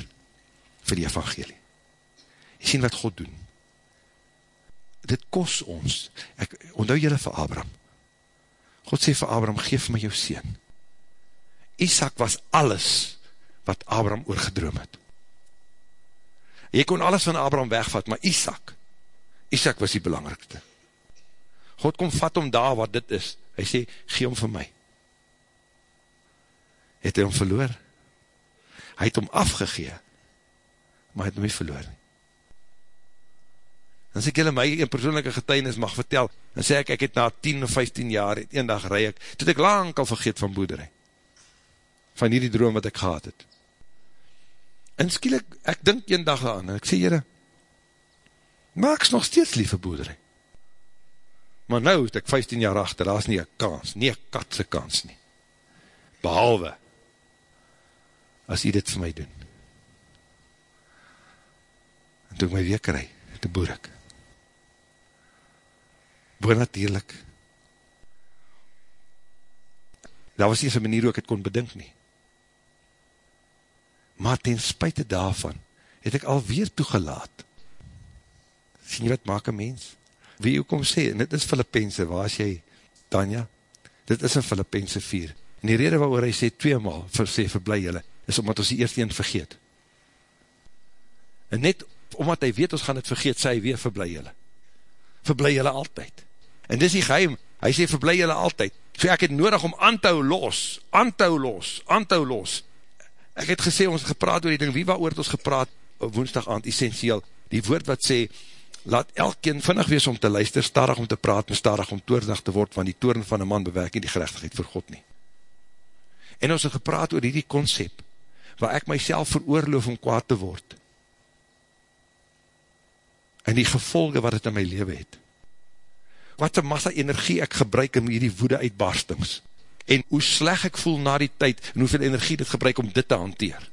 Speaker 1: vir die evangelie. Jy sien wat God doen. Dit kost ons, ek onthou jylle vir Abraham, God sê vir Abraham, geef my jou sien. Isaac was alles wat Abraham oorgedroom het. Jy kon alles van Abraham wegvat, maar Isaac, Isaac was die belangrikste. God kom vat om daar wat dit is. Hy sê, gee om vir my. Het hy om verloor? Hy het om afgegee, maar hy het hom nie verloor nie. En as ek julle my een persoonlijke getuinis mag vertel, dan sê ek, ek het na 10 of 15 jaar, het een dag rij ek, tot ek lang al vergeet van boerderij. Van hierdie droom wat ek gehad het. En skielik, ek dink een dag aan, en ek sê, jyre, maar ek is nog steeds lief vir boerderij. Maar nou het ek 15 jaar achter, daar is nie een kans, nie een katse kans nie. Behalwe, as jy dit vir my doen. En toe ek my weer krij, te boer ek boonatuurlik. Daar was nie een manier hoe ek het kon bedink nie. Maar ten spuite daarvan, het ek alweer toegelaat. Sien jy wat maak een mens? Wie jou kom sê, en dit is Filippense, waar is jy, Tanja? Dit is in Filippense 4. En die rede waarover hy sê tweemaal, vir sê verblij jylle, is omdat ons die eerste een vergeet. En net omdat hy weet ons gaan het vergeet, sê hy weer verblij jylle. Verblij jylle altyd. En dis die geheim, hy sê, verblij julle altyd. So ek het nodig om aan te hou los, aan te hou los, aan te hou los. Ek het gesê, ons het gepraat oor die ding, wie wat oor het ons gepraat, woensdag aand, essentieel, die woord wat sê, laat elkeen vinnig wees om te luister, starig om te praat, en starig om toornig te word, want die toorn van een man bewerk nie die gerechtigheid vir God nie. En ons het gepraat oor die concept, waar ek myself veroorloof om kwaad te word, en die gevolge wat het in my leven het, wat een massa energie ek gebruik in hierdie woede uitbarstings. en hoe sleg ek voel na die tyd, en hoeveel energie dit gebruik om dit te hanteer.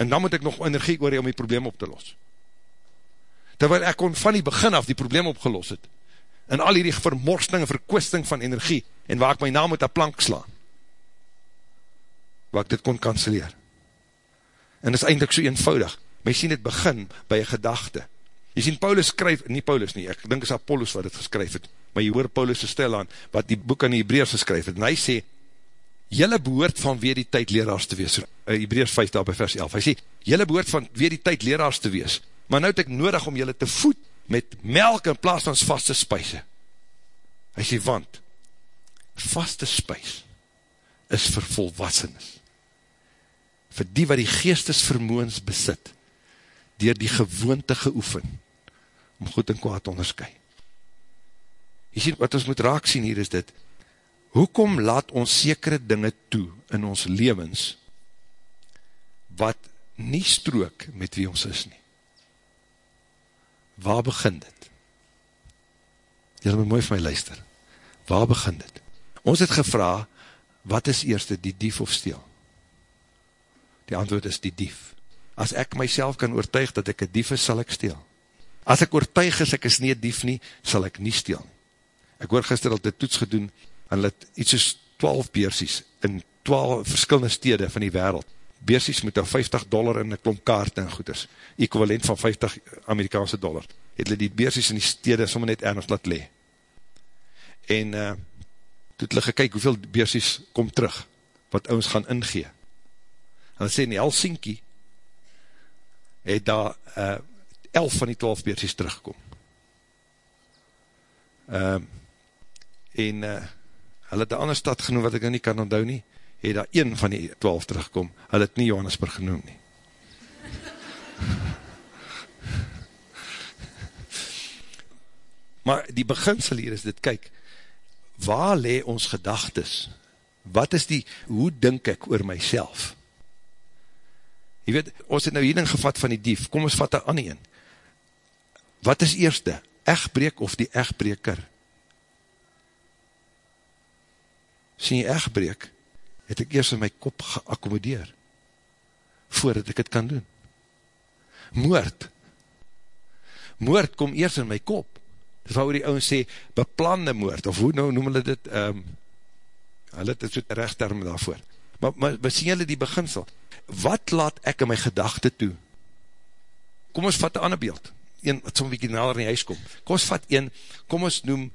Speaker 1: En dan moet ek nog energie oor om die probleem op te los. Terwyl ek kon van die begin af die probleem opgelos het, en al die vermorsting en verkwisting van energie, en waar ek my naam met een plank slaan, waar ek dit kon kanseleer. En dit is eindelijk so eenvoudig, my sien het begin by een gedachte. Jy sien, Paulus skryf, nie Paulus nie, ek dink is Apollos wat het geskryf het, maar jy hoor Paulus stel aan, wat die boek aan die Hebreers geskryf het, en hy sê, jylle behoort van weer die tyd leraars te wees, uh, Hebreers 5 daar by vers 11, hy sê, jylle behoort van weer die tyd leraars te wees, maar nou het ek nodig om jylle te voed met melk in plaas van vaste spuise. Hy sê, want, vaste spuis is vir volwassenes, vir die wat die geestesvermoens besit, dier die gewoonte geoefen, om goed en kwaad onderskui. Jy sien, wat ons moet raak sien hier is dit, hoekom laat ons sekere dinge toe in ons levens, wat nie strook met wie ons is nie? Waar begin dit? Jy moet mooi van my luister. Waar begin dit? Ons het gevra, wat is eerste, die dief of steel? Die antwoord is die dief. As ek myself kan oortuig dat ek een dief is, sal ek steel. As ek oortuig is, ek is nie een dief nie, sal ek nie steel. Ek hoor gister al die toets gedoen, en het iets soos 12 beersies, in 12 verskillende stede van die wereld. Beersies met 50 dollar in een klomp kaarte en goeders, equivalent van 50 Amerikaanse dollar. Het hulle die beersies in die stede sommer net ergens laat lee. En uh, toe het hulle gekyk hoeveel beersies kom terug, wat ons gaan ingee. En hulle sê in Helsinki, het daar uh, elf van die twaalf beersies teruggekom. Uh, en uh, hulle het een ander stad genoem wat ek nou nie kan onthou nie, het daar een van die twaalf teruggekom, hulle het nie Johannesburg genoem nie. maar die beginsel hier is dit, kyk, waar le ons gedagtes? Wat is die, hoe dink ek oor myself? Jy weet, ons het nou hierin gevat van die dief, kom ons vat een ander een. Wat is eerste, echtbreek of die echtbreker? Sien jy echtbreek, het ek eerst in my kop geaccommodeer, voordat ek het kan doen. Moord, moord kom eerst in my kop, dis waar die ouwe sê, beplande moord, of hoe nou noem hulle dit, um, hulle het so recht term daarvoor. Maar, maar, maar sien julle die beginsel, wat laat ek in my gedachte toe? Kom ons vat een ander beeld, een wat soms bykie nader in die huis kom. Kom ons vat een, kom ons noem,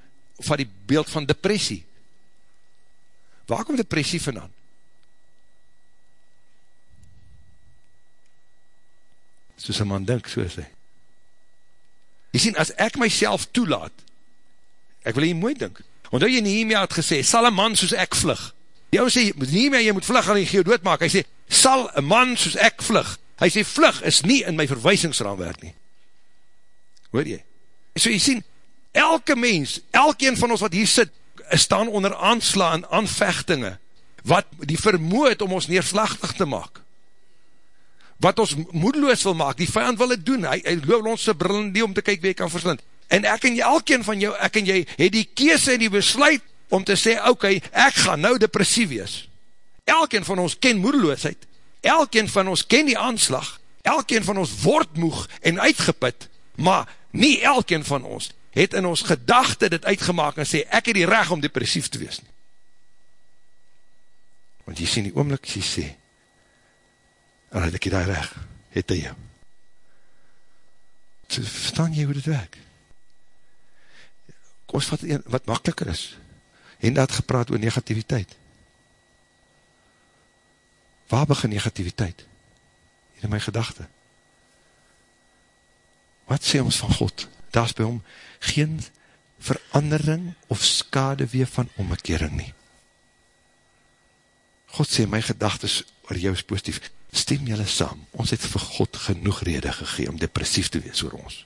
Speaker 1: vat die beeld van depressie. Waar kom depressie vandaan? Soos een man dink, so is hy. Jy sien, as ek myself toelaat, ek wil hier mooi dink, want jy Nehemia het gesê, sal een man soos ek vlug, die ou sê, Nehemia, jy moet vlug, gaan jy geo doodmaak, hy sê, sal een man soos ek vlug, hy sê, vlug is nie in my verwijsingsraamwerk nie, hoor jy, so jy sien, elke mens, elkeen van ons wat hier sit, staan onder aansla en aanvechtinge, wat die vermoed om ons neerslachtig te maak, wat ons moedeloos wil maak, die vijand wil het doen, hy, hy loop ons te bril die om te kyk wie kan verslind, en ek en jy, elkeen van jou, ek en jy, het die kees en die besluit, om te sê, ok, ek gaan nou depressief wees, elkeen van ons ken moedeloosheid, elkeen van ons ken die aanslag, elkeen van ons word moeg en uitgeput, maar nie elkeen van ons het in ons gedachte dit uitgemaak en sê, ek het die reg om depressief te wees. Want jy sê die oomlik, jy sê, en het ek die reg, het hy jou. So, verstaan jy hoe dit werk? Kom ons vat een, wat makkeliker is. En dat gepraat oor negativiteit. Waar begin negativiteit? Hier in my gedachte. Wat sê ons van God? Daar is by hom geen verandering of skade weer van omkering nie. God sê, my gedagtes oor jou is positief. Stem jylle saam, ons het vir God genoeg rede gegeen om depressief te wees oor ons.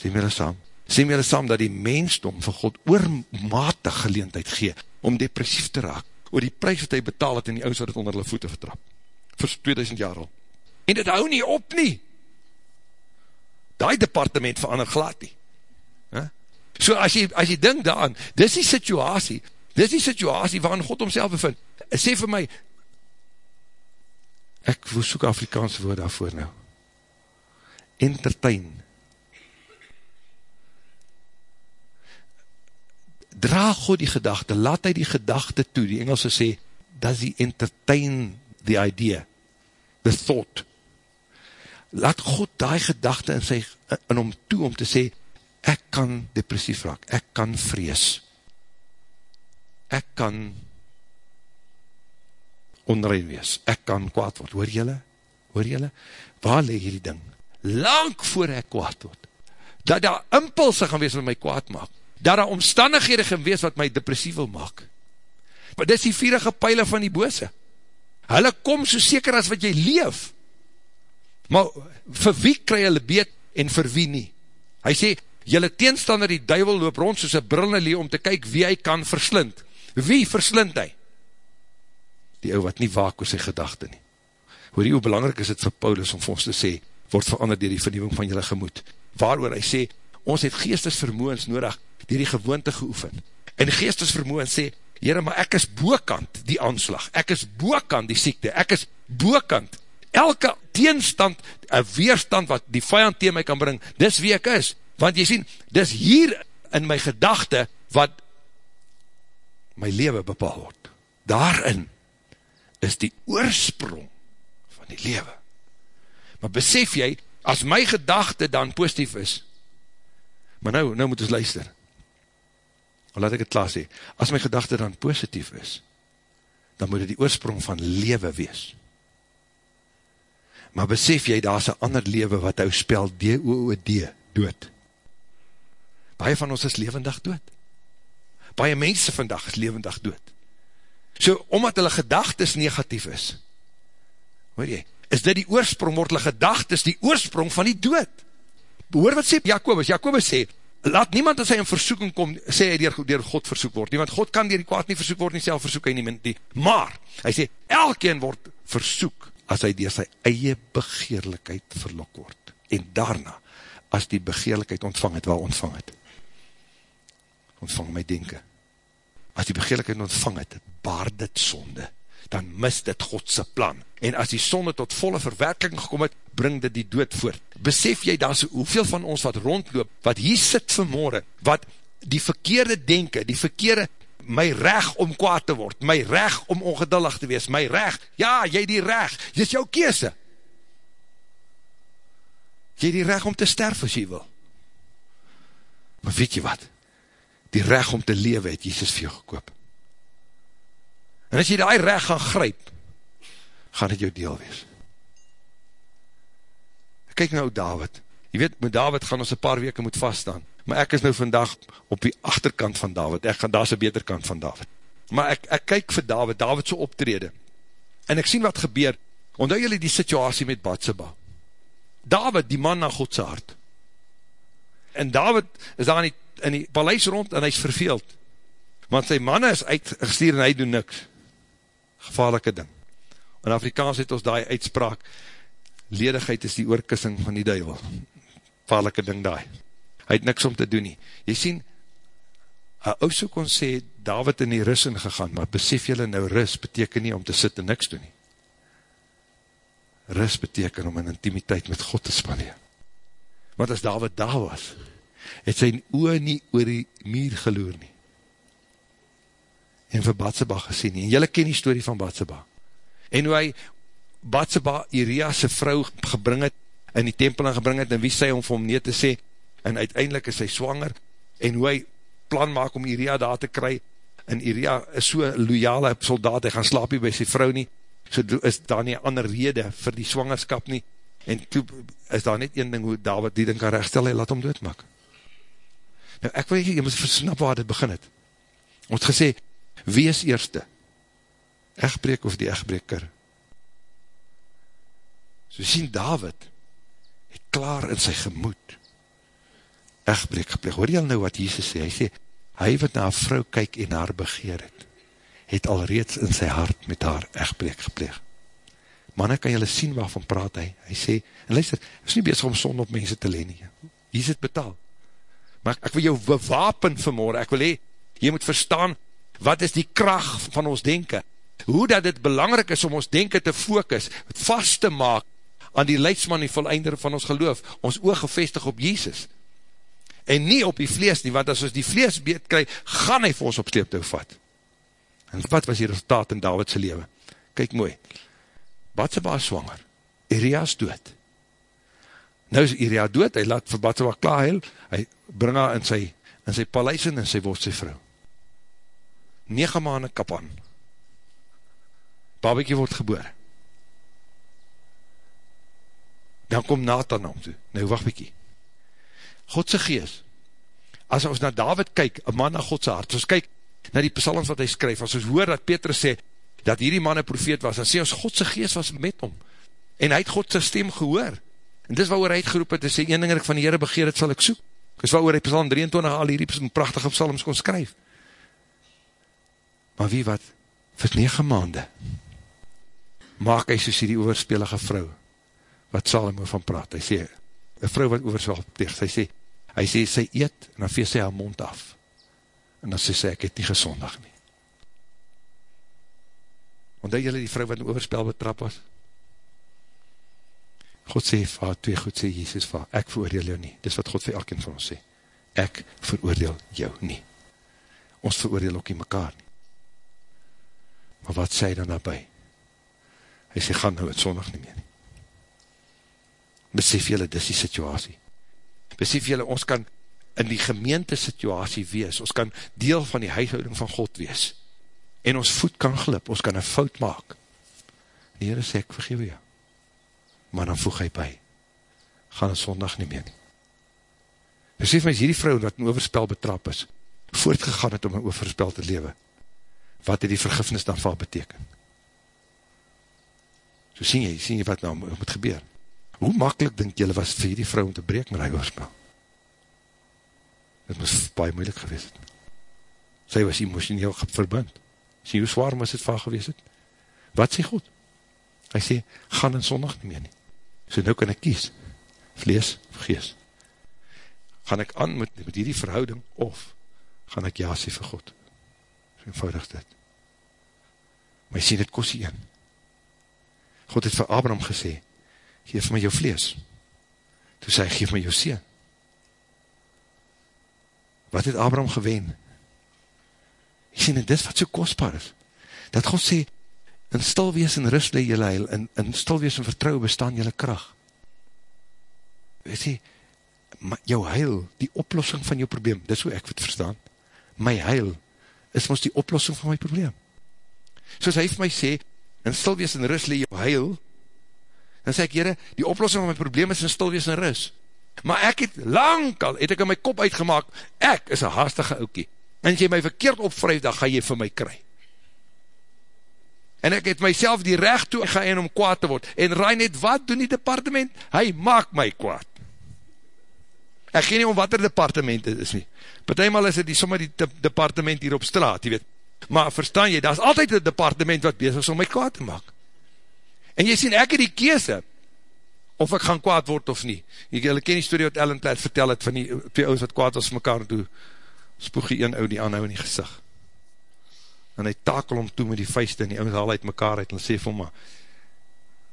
Speaker 1: Stem jylle saam? Stem jylle saam dat die mensdom vir God oormatig geleentheid gee om depressief te raak oor die prijs wat hy betaal het en die ouds wat het onder hulle voete vertrap. Voor 2000 jaar al. En dit hou nie op nie. Daai departement verander glad nie. He? So as jy, as jy denk daaraan, dis die situasie, dis die situasie waarin God homself bevind. Sê vir my, ek wil soek Afrikaanse woord daarvoor nou. Entertain. Dra God die gedachte, laat hy die gedachte toe, die Engelse sê, does he entertain the idea, the thought. Laat God die gedachte in, sy, in hom toe om te sê, ek kan depressief raak, ek kan vrees, ek kan onrein wees, ek kan kwaad word, hoor jylle, hoor jylle, waar leg hierdie ding, lang voor ek kwaad word, dat daar impulse gaan wees wat my kwaad maak, dat daar omstandighede gaan wees wat my depressief wil maak, maar dis die vierige pijle van die bose, hulle kom so seker as wat jy leef, maar vir wie kry hulle beet en vir wie nie, hy sê, jylle teenstander die duivel loop rond soos een brilnelie om te kyk wie hy kan verslind, wie verslind hy, die ou wat nie waak oor sy gedachte nie. Hoor jy hoe belangrijk is het vir Paulus om vir ons te sê, word veranderd dier die vernieuwing van jylle gemoed. Waarover hy sê, ons het geestesvermoens nodig, dier die gewoonte geoefen. En geestesvermoens sê, Heere, maar ek is boekant die aanslag, ek is boekant die siekte, ek is boekant, elke teenstand, een weerstand wat die vijand tegen my kan bring, dis wie ek is. Want jy sien, dis hier in my gedachte, wat my leven bepaal word. Daarin is die oorsprong van die lewe. Maar besef jy, as my gedachte dan positief is, maar nou, nou moet ons luister, al laat ek het klaar sê, as my gedachte dan positief is, dan moet het die oorsprong van lewe wees. Maar besef jy, daar is een ander lewe wat hou spel D-O-O-D, dood. Baie van ons is levendig dood. Baie mense vandag is levendig dood. So, omdat hulle gedagtes negatief is, hoor jy, is dit die oorsprong, word hulle gedagtes die oorsprong van die dood. Hoor wat sê Jacobus? Jacobus sê, laat niemand as hy in versoeking kom, sê hy dier, dier God versoek word, nie, want God kan dier die kwaad nie versoek word, nie self versoek hy nie, nie, maar, hy sê, elkeen word versoek, as hy dier sy eie begeerlikheid verlok word, en daarna, as die begeerlikheid ontvang het, wel ontvang het, ontvang my denken, as die begeerlikheid ontvang het, baar dit sonde, dan mis dit Godse plan. En as die sonde tot volle verwerking gekom het, bring dit die dood voort. Besef jy daar so, hoeveel van ons wat rondloop, wat hier sit vanmorgen, wat die verkeerde denken, die verkeerde, my reg om kwaad te word, my reg om ongeduldig te wees, my reg, ja, jy die reg, jy is jou kese. Jy die reg om te sterf as jy wil. Maar weet jy wat? Die reg om te lewe het Jesus vir jou gekoop. En as jy die reg gaan gryp, gaan het jou deel wees. Kijk nou David, jy weet, met David gaan ons een paar weke moet vaststaan, maar ek is nou vandag op die achterkant van David, ek gaan, daar is een beter kant van David. Maar ek, ek kyk vir David, David so optrede, en ek sien wat gebeur, onthou jylle die situasie met Batseba. David, die man na Godse hart. En David is daar in die in die paleis rond en hy is verveeld. Want sy manne is uitgestuur en hy doen niks. Gevaarlike ding. In Afrikaans het ons die uitspraak, ledigheid is die oorkissing van die duivel. Gevaarlike ding die. Hy het niks om te doen nie. Jy sien, hy ook so kon sê, David in die ris ingegaan, maar besef jylle nou ris beteken nie om te sit en niks doen nie. Ris beteken om in intimiteit met God te spanneer. Want as David daar was, het sy oor nie oor die muur geloor nie. En vir Batseba gesien nie. En jylle ken die story van Batseba. En hoe hy Batseba, Iria sy vrou gebring het, in die tempel en gebring het, en wie sy om vir hom neer te sê, en uiteindelik is sy swanger, en hoe hy plan maak om Iria daar te kry, en Iria is so loyale soldaat, hy gaan slaap by sy vrou nie, so is daar nie ander rede vir die swangerskap nie, en toe is daar net een ding hoe David die ding kan rechtstel, hy laat hom doodmaak. Nou, ek wil jy, jy moet versnap waar dit begin het. Ons gesê, wie is eerste? Echtbreek of die echtbreker? So sien David, het klaar in sy gemoed, echtbreek gepleeg. Hoor jy al nou wat Jesus sê? Hy sê, hy wat na een vrou kyk en haar begeer het, het al reeds in sy hart met haar echtbreek gepleeg. Manne, kan jylle sien waarvan praat hy? Hy sê, en luister, hy is nie bezig om son op mense te leen nie. Hier is het betaal Maar ek wil jou bewapen vanmorgen, ek wil hee, jy moet verstaan, wat is die kracht van ons denken? Hoe dat het belangrijk is om ons denken te focus, vast te maak, aan die leidsman die voleinder van ons geloof, ons oog gevestig op Jesus, en nie op die vlees nie, want as ons die vlees beet krijg, gaan hy vir ons op sleep te vat. En wat was die resultaat in Davidse leven? Kijk mooi, Batseba is swanger, Iria is dood, nou is Iria dood, hy laat vir Batseba klaar heel, hy bring haar in sy, in sy paleis in, en sy word sy vrou. 9 maanden kapan. Babiekie word geboor. Dan kom Nathan om toe. Nou, wacht bykie. Godse gees. As ons na David kyk, een man na Godse hart, as ons kyk na die psalms wat hy skryf, as ons hoor dat Petrus sê, dat hierdie man een profeet was, dan sê ons, Godse gees was met hom. En hy het Godse stem gehoor. En dis wat hy uitgeroep het, en sê, een ding ek van die Heere begeer, het sal ek soek. Dis wat hy psalm 23 al hierdie prachtige psalms kon skryf. Maar wie wat, vir 9 maande, maak hy soos die overspelige vrou, wat Salomo van praat, hy sê, een vrou wat overspeelig, hy sê, hy sê, sy eet, en dan vees sy haar mond af, en dan sê sy, ek het nie gezondig nie. Want dat jylle die vrou wat in overspel betrap was, God sê, vaar, twee goed sê, Jesus, vaar, ek veroordeel jou nie, dis wat God vir elkeen van ons sê, ek veroordeel jou nie, ons veroordeel ook nie mekaar nie, Maar wat sê hy dan daarby? Hy sê, gaan nou het zondag nie meer nie. Besef jylle, dis die situasie. Besef jylle, ons kan in die gemeente situasie wees, ons kan deel van die huishouding van God wees, en ons voet kan glip, ons kan een fout maak. Die Heere sê, ek vergewe jou. Maar dan voeg hy by, gaan het zondag nie meer nie. Besef my, is hierdie vrou wat een overspel betrap is, voortgegaan het om een overspel te lewe, wat het die vergifnis dan val beteken. So sien jy, sien jy wat nou moet gebeur. Hoe makkelijk denk jylle was vir die vrou om te breek met die oorspel? Dit was baie moeilik gewees het. Sy was emotioneel verbind. Sien hoe zwaar was het vaal gewees het? Wat sê God? Hy sê, gaan in zondag nie meer nie. So nou kan ek kies, vlees of gees. Gaan ek aan met, met die verhouding of gaan ek ja sê vir God? So eenvoudig dit. Maar jy sê, dit kost een. God het vir Abraham gesê, geef my jou vlees. Toe sê hy, geef my jou seen. Wat het Abraham gewen? Jy sê, dit wat so kostbaar is. Dat God sê, in stilwees en rust leid jylle heil, in, in stilwees en vertrouwe bestaan jylle kracht. Weet jy, jou heil, die oplossing van jou probleem, dis hoe ek het verstaan, my heil, is ons die oplossing van my probleem. Soos hy vir my sê, in stilwees en rus lee jou heil, dan sê ek, jyre, die oplossing van my probleem is in stilwees en rus. Maar ek het lang al, het ek in my kop uitgemaak, ek is een haastige oukie. En as jy my verkeerd opvryf, dan ga jy vir my kry. En ek het myself die recht toe gaan om kwaad te word. En raai net, wat doen die departement? Hy maak my kwaad. Ek gee nie om wat er departement is nie. Partijmal is het die sommer die departement hier op straat, jy weet. Maar verstaan jy, daar is altyd een departement wat bezig is om my kwaad te maak. En jy sien, ek het die keese, of ek gaan kwaad word of nie. Jy ken die story wat Ellen Platt vertel het, van die twee ouds wat kwaad was mekaar toe, spoeg die een ou die aanhou in die gezicht. En hy takel om toe met die vuist en die ouds haal uit mekaar uit, en sê vir my,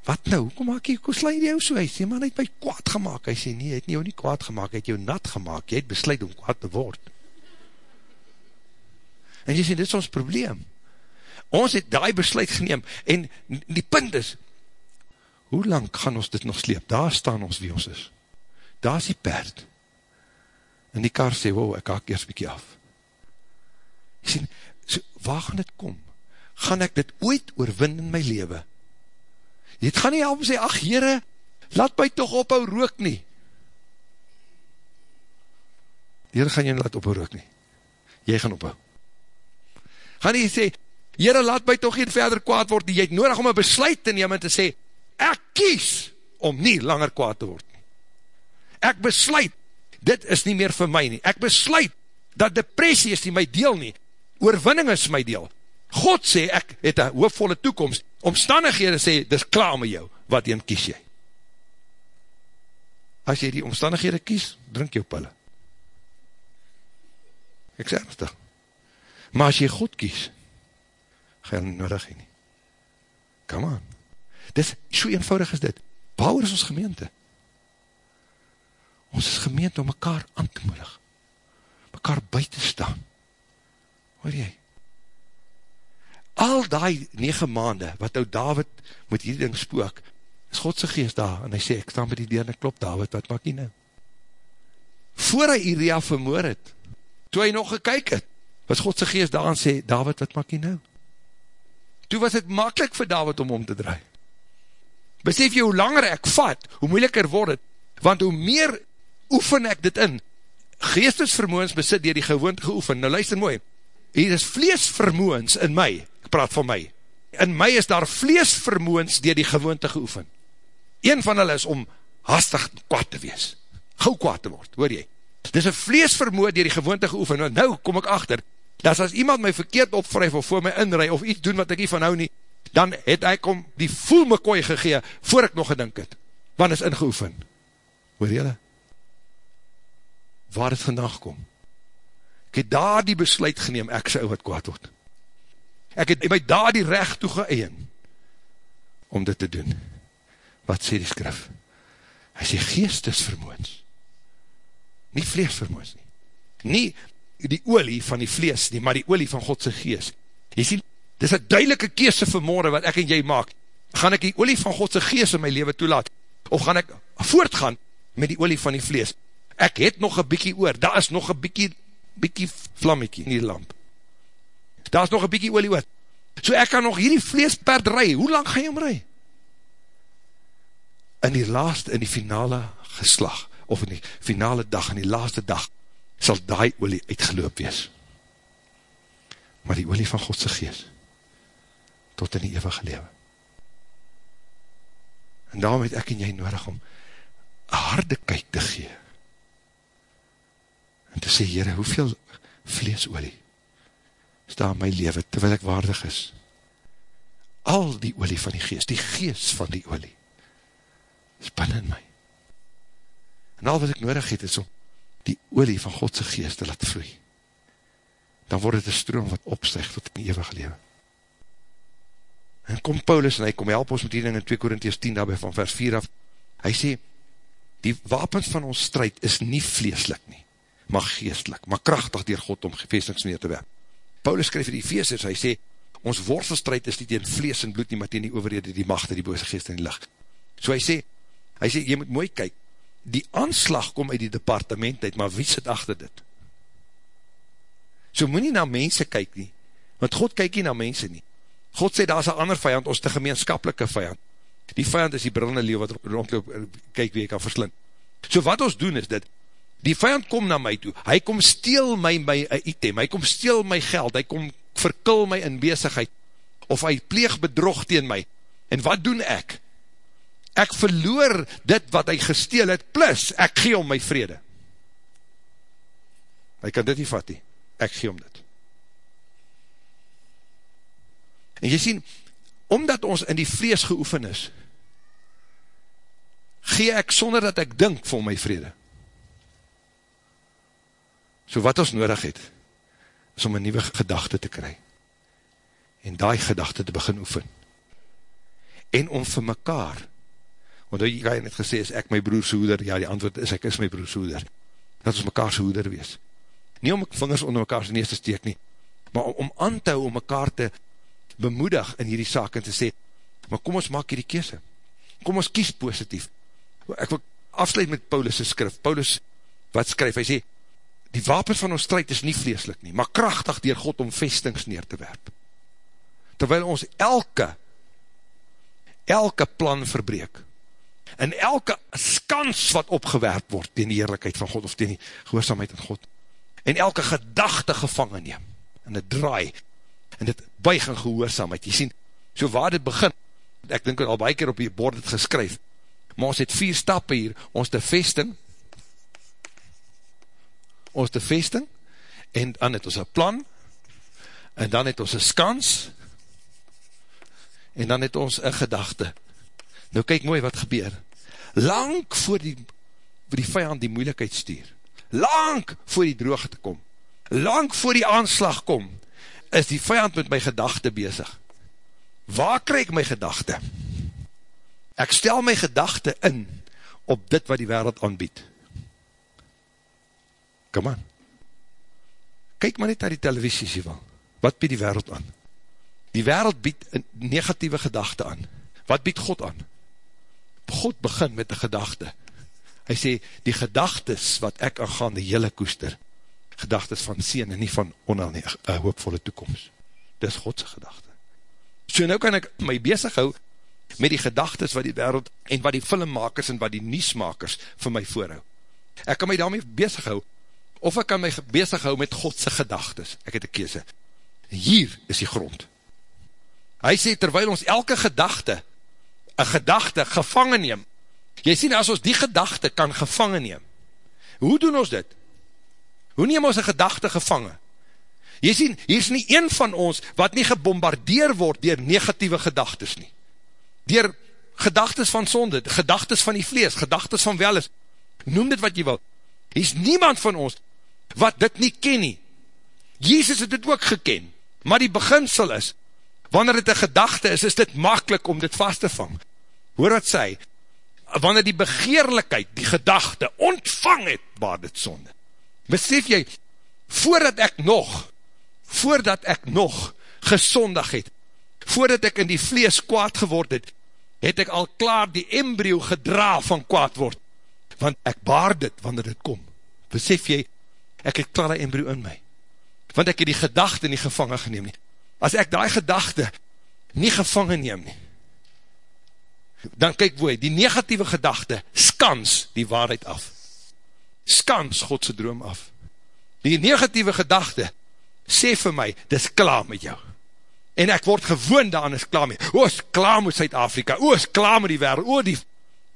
Speaker 1: wat nou, kom maak jy, kom sla jy die ou so, hy sê, man, hy het my kwaad gemaakt, hy sê, nie, hy het nie jou nie kwaad gemaakt, hy het jou nat gemaakt, jy het besluit om kwaad te word. En jy sê, dit is ons probleem. Ons het die besluit geneem, en die punt is, hoe lang gaan ons dit nog sleep? Daar staan ons wie ons is. Daar is die perd. En die kar sê, wow, ek haak eerst bykie af. Jy sê, waar gaan dit kom? Gaan ek dit ooit oorwin in my? Jy het gaan nie help sê, ach heren, laat my toch ophou rook nie. Heren gaan jy nie laat ophou rook nie. Jy gaan ophou. Gaan nie sê, heren, laat my toch nie verder kwaad word. Jy het nodig om een besluit te neem en te sê, ek kies om nie langer kwaad te word nie. Ek besluit, dit is nie meer vir my nie. Ek besluit, dat depressie is nie my deel nie. Oorwinning is my deel. God sê, ek het een hoopvolle toekomst, omstandighede sê, dis klaar met jou, wat een kies jy? As jy die omstandighede kies, drink jou pille. Ek sê ernstig. Maar as jy God kies, ga jy nodig heen nie. Come on. Dis, so eenvoudig is dit. Waar is ons gemeente? Ons is gemeente om mekaar aan te moedig. Mekaar buiten staan. Hoor jy? Al die nege maande, wat ou David met hierdie ding spook, is Godse geest daar, en hy sê, ek staan by die deur en ek klop, David, wat maak jy nou? Voor hy Iria vermoor het, toe hy nog gekyk het, was Godse geest daar en sê, David, wat maak jy nou? Toe was het makkelijk vir David om om te draai. Besef jy, hoe langer ek vat, hoe moeiliker word het, want hoe meer oefen ek dit in, geestesvermoens besit dier die gewoond geoefen, nou luister mooi, hier is vleesvermoens in my, ek praat van my, in my is daar vleesvermoens dier die gewoonte geoefen, een van hulle is om hastig kwaad te wees, gauw kwaad te word, hoor jy, dit is een vleesvermoe dier die gewoonte geoefen, nou, nou kom ek achter, dat as iemand my verkeerd opvryf, of voor my inrij, of iets doen wat ek nie van hou nie, dan het ek om die voel my kooi gegee, voor ek nog gedink het, want is ingeoefen, hoor jylle, waar het vandag kom, het daar die besluit geneem, ek sy ou wat kwaad word, ek het my daar die recht toegeëen, om dit te doen, wat sê die skrif, hy sê geestesvermoens, nie vleesvermoens nie, nie die olie van die vlees nie, maar die olie van Godse geest, jy sê, dit is een duidelike keese vanmorgen wat ek en jy maak, gaan ek die olie van Godse geest in my leven toelaat, of gaan ek voortgaan met die olie van die vlees, ek het nog een bykie oor, daar is nog een bykie, bykie vlammekie in die lamp, daar is nog een bykie olie oor, so ek kan nog hierdie vleesperd rij, hoe lang ga jy om rij? In die laaste, in die finale geslag, of in die finale dag, in die laaste dag, sal die olie uitgeloop wees. Maar die olie van Godse geest, tot in die eeuwige lewe. En daarom het ek en jy nodig om harde kyk te gee. En te sê, Heere, hoeveel vleesolie sta in my leven, terwyl ek waardig is. Al die olie van die geest, die geest van die olie, is binnen my. En al wat ek nodig het, is om die olie van Godse geest te laat vloei. Dan word het een stroom wat opstijg tot in die eeuwige leven. En kom Paulus en hy kom help ons met hier in 2 Korinties 10 daarby van vers 4 af. Hy sê, die wapens van ons strijd is nie vleeslik nie, maar geestlik, maar krachtig dier God om gevestings neer te werp. Paulus skryf in die feesters, hy sê, ons worstelstrijd is nie tegen vlees en bloed nie, maar tegen die overhede, die machte, die bose geest en die licht. So hy sê, hy sê, jy moet mooi kyk, die aanslag kom uit die departement uit, maar wie sit achter dit? So moet nie na mense kyk nie, want God kyk nie na mense nie. God sê, daar is een ander vijand, ons te gemeenskapelike vijand. Die vijand is die brillende leeuw wat rondloop, kyk wie ek kan verslind. So wat ons doen is dit, die vijand kom na my toe, hy kom steel my my item, hy kom steel my geld, hy kom verkil my in bezigheid, of hy pleeg bedrog teen my, en wat doen ek? Ek verloor dit wat hy gesteel het, plus ek gee om my vrede. Hy kan dit nie vat nie, ek gee om dit. En jy sien, omdat ons in die vlees geoefen is, gee ek sonder dat ek dink vir my vrede. So wat ons nodig het, is om een nieuwe gedachte te kry. En die gedachte te begin oefen. En om vir mekaar, want jy kan net gesê, is ek my broers hoeder? Ja, die antwoord is, ek is my broers hoeder. Dat ons mekaar hoeder wees. Nie om vingers onder mekaar sy nees te steek nie, maar om, om aan te hou, om mekaar te bemoedig in hierdie saak en te sê, maar kom ons maak hierdie kese. Kom ons kies positief. Ek wil afsluit met Paulus' skrif. Paulus, wat skryf, hy sê, die wapens van ons strijd is nie vleeslik nie, maar krachtig dier God om vestings neer te werp. Terwyl ons elke, elke plan verbreek, en elke skans wat opgewerp word, tegen die eerlijkheid van God, of tegen die gehoorzaamheid van God, en elke gedachte gevangen neem, en het draai, en dit buig in gehoorzaamheid, jy sien, so waar dit begin, ek dink al baie keer op die bord het geskryf, maar ons het vier stappen hier, ons te vesting, ons te vesting, en dan het ons een plan, en dan het ons een skans, en dan het ons een gedachte. Nou kyk mooi wat gebeur. Lang voor die, voor die vijand die moeilikheid stuur, lang voor die droogte kom, lang voor die aanslag kom, is die vijand met my gedachte bezig. Waar krijg my gedachte? Ek stel my gedachte in op dit wat die wereld aanbied. Come on. Kyk maar net naar die televisie, wel. Wat bied die wereld aan? Die wereld bied negatieve gedachte aan. Wat bied God aan? God begin met die gedachte. Hy sê, die gedachtes wat ek aangaan, die hele koester, gedachtes van sien en nie van onal nie, een hoopvolle toekomst. Dis Godse gedachte. So nou kan ek my bezig hou met die gedachtes wat die wereld en wat die filmmakers en wat die niesmakers vir my voorhou. Ek kan my daarmee bezig hou, of ek kan my bezig hou met Godse gedachtes. Ek het een kese. Hier is die grond. Hy sê, terwijl ons elke gedachte, een gedachte gevangen neem, jy sê, as ons die gedachte kan gevangen neem, hoe doen ons dit? Hoe neem ons een gedachte gevangen? Jy sê, hier is nie een van ons, wat nie gebombardeer word, dier negatieve gedachtes nie. Dier gedachtes van sonde, gedachtes van die vlees, gedachtes van welis, noem dit wat jy wil. Hier is niemand van ons, wat dit nie ken nie. Jezus het dit ook geken, maar die beginsel is, wanneer dit een gedachte is, is dit makkelijk om dit vast te vang. Hoor wat sê, wanneer die begeerlikheid, die gedachte, ontvang het, waar dit sonde. Besef jy, voordat ek nog, voordat ek nog gesondig het, voordat ek in die vlees kwaad geword het, het ek al klaar die embryo gedra van kwaad word, want ek baar dit, wanneer dit kom. Besef jy, ek het klaar die embryo in my, want ek het die gedachte nie gevangen geneem nie, as ek die gedachte nie gevangen neem nie, dan kyk woe, die negatieve gedachte skans die waarheid af. Skans Godse droom af. Die negatieve gedachte sê vir my, dis klaar met jou. En ek word gewoon daan, is klaar met, o, is klaar met Suid-Afrika, o, is klaar met die wereld, o, die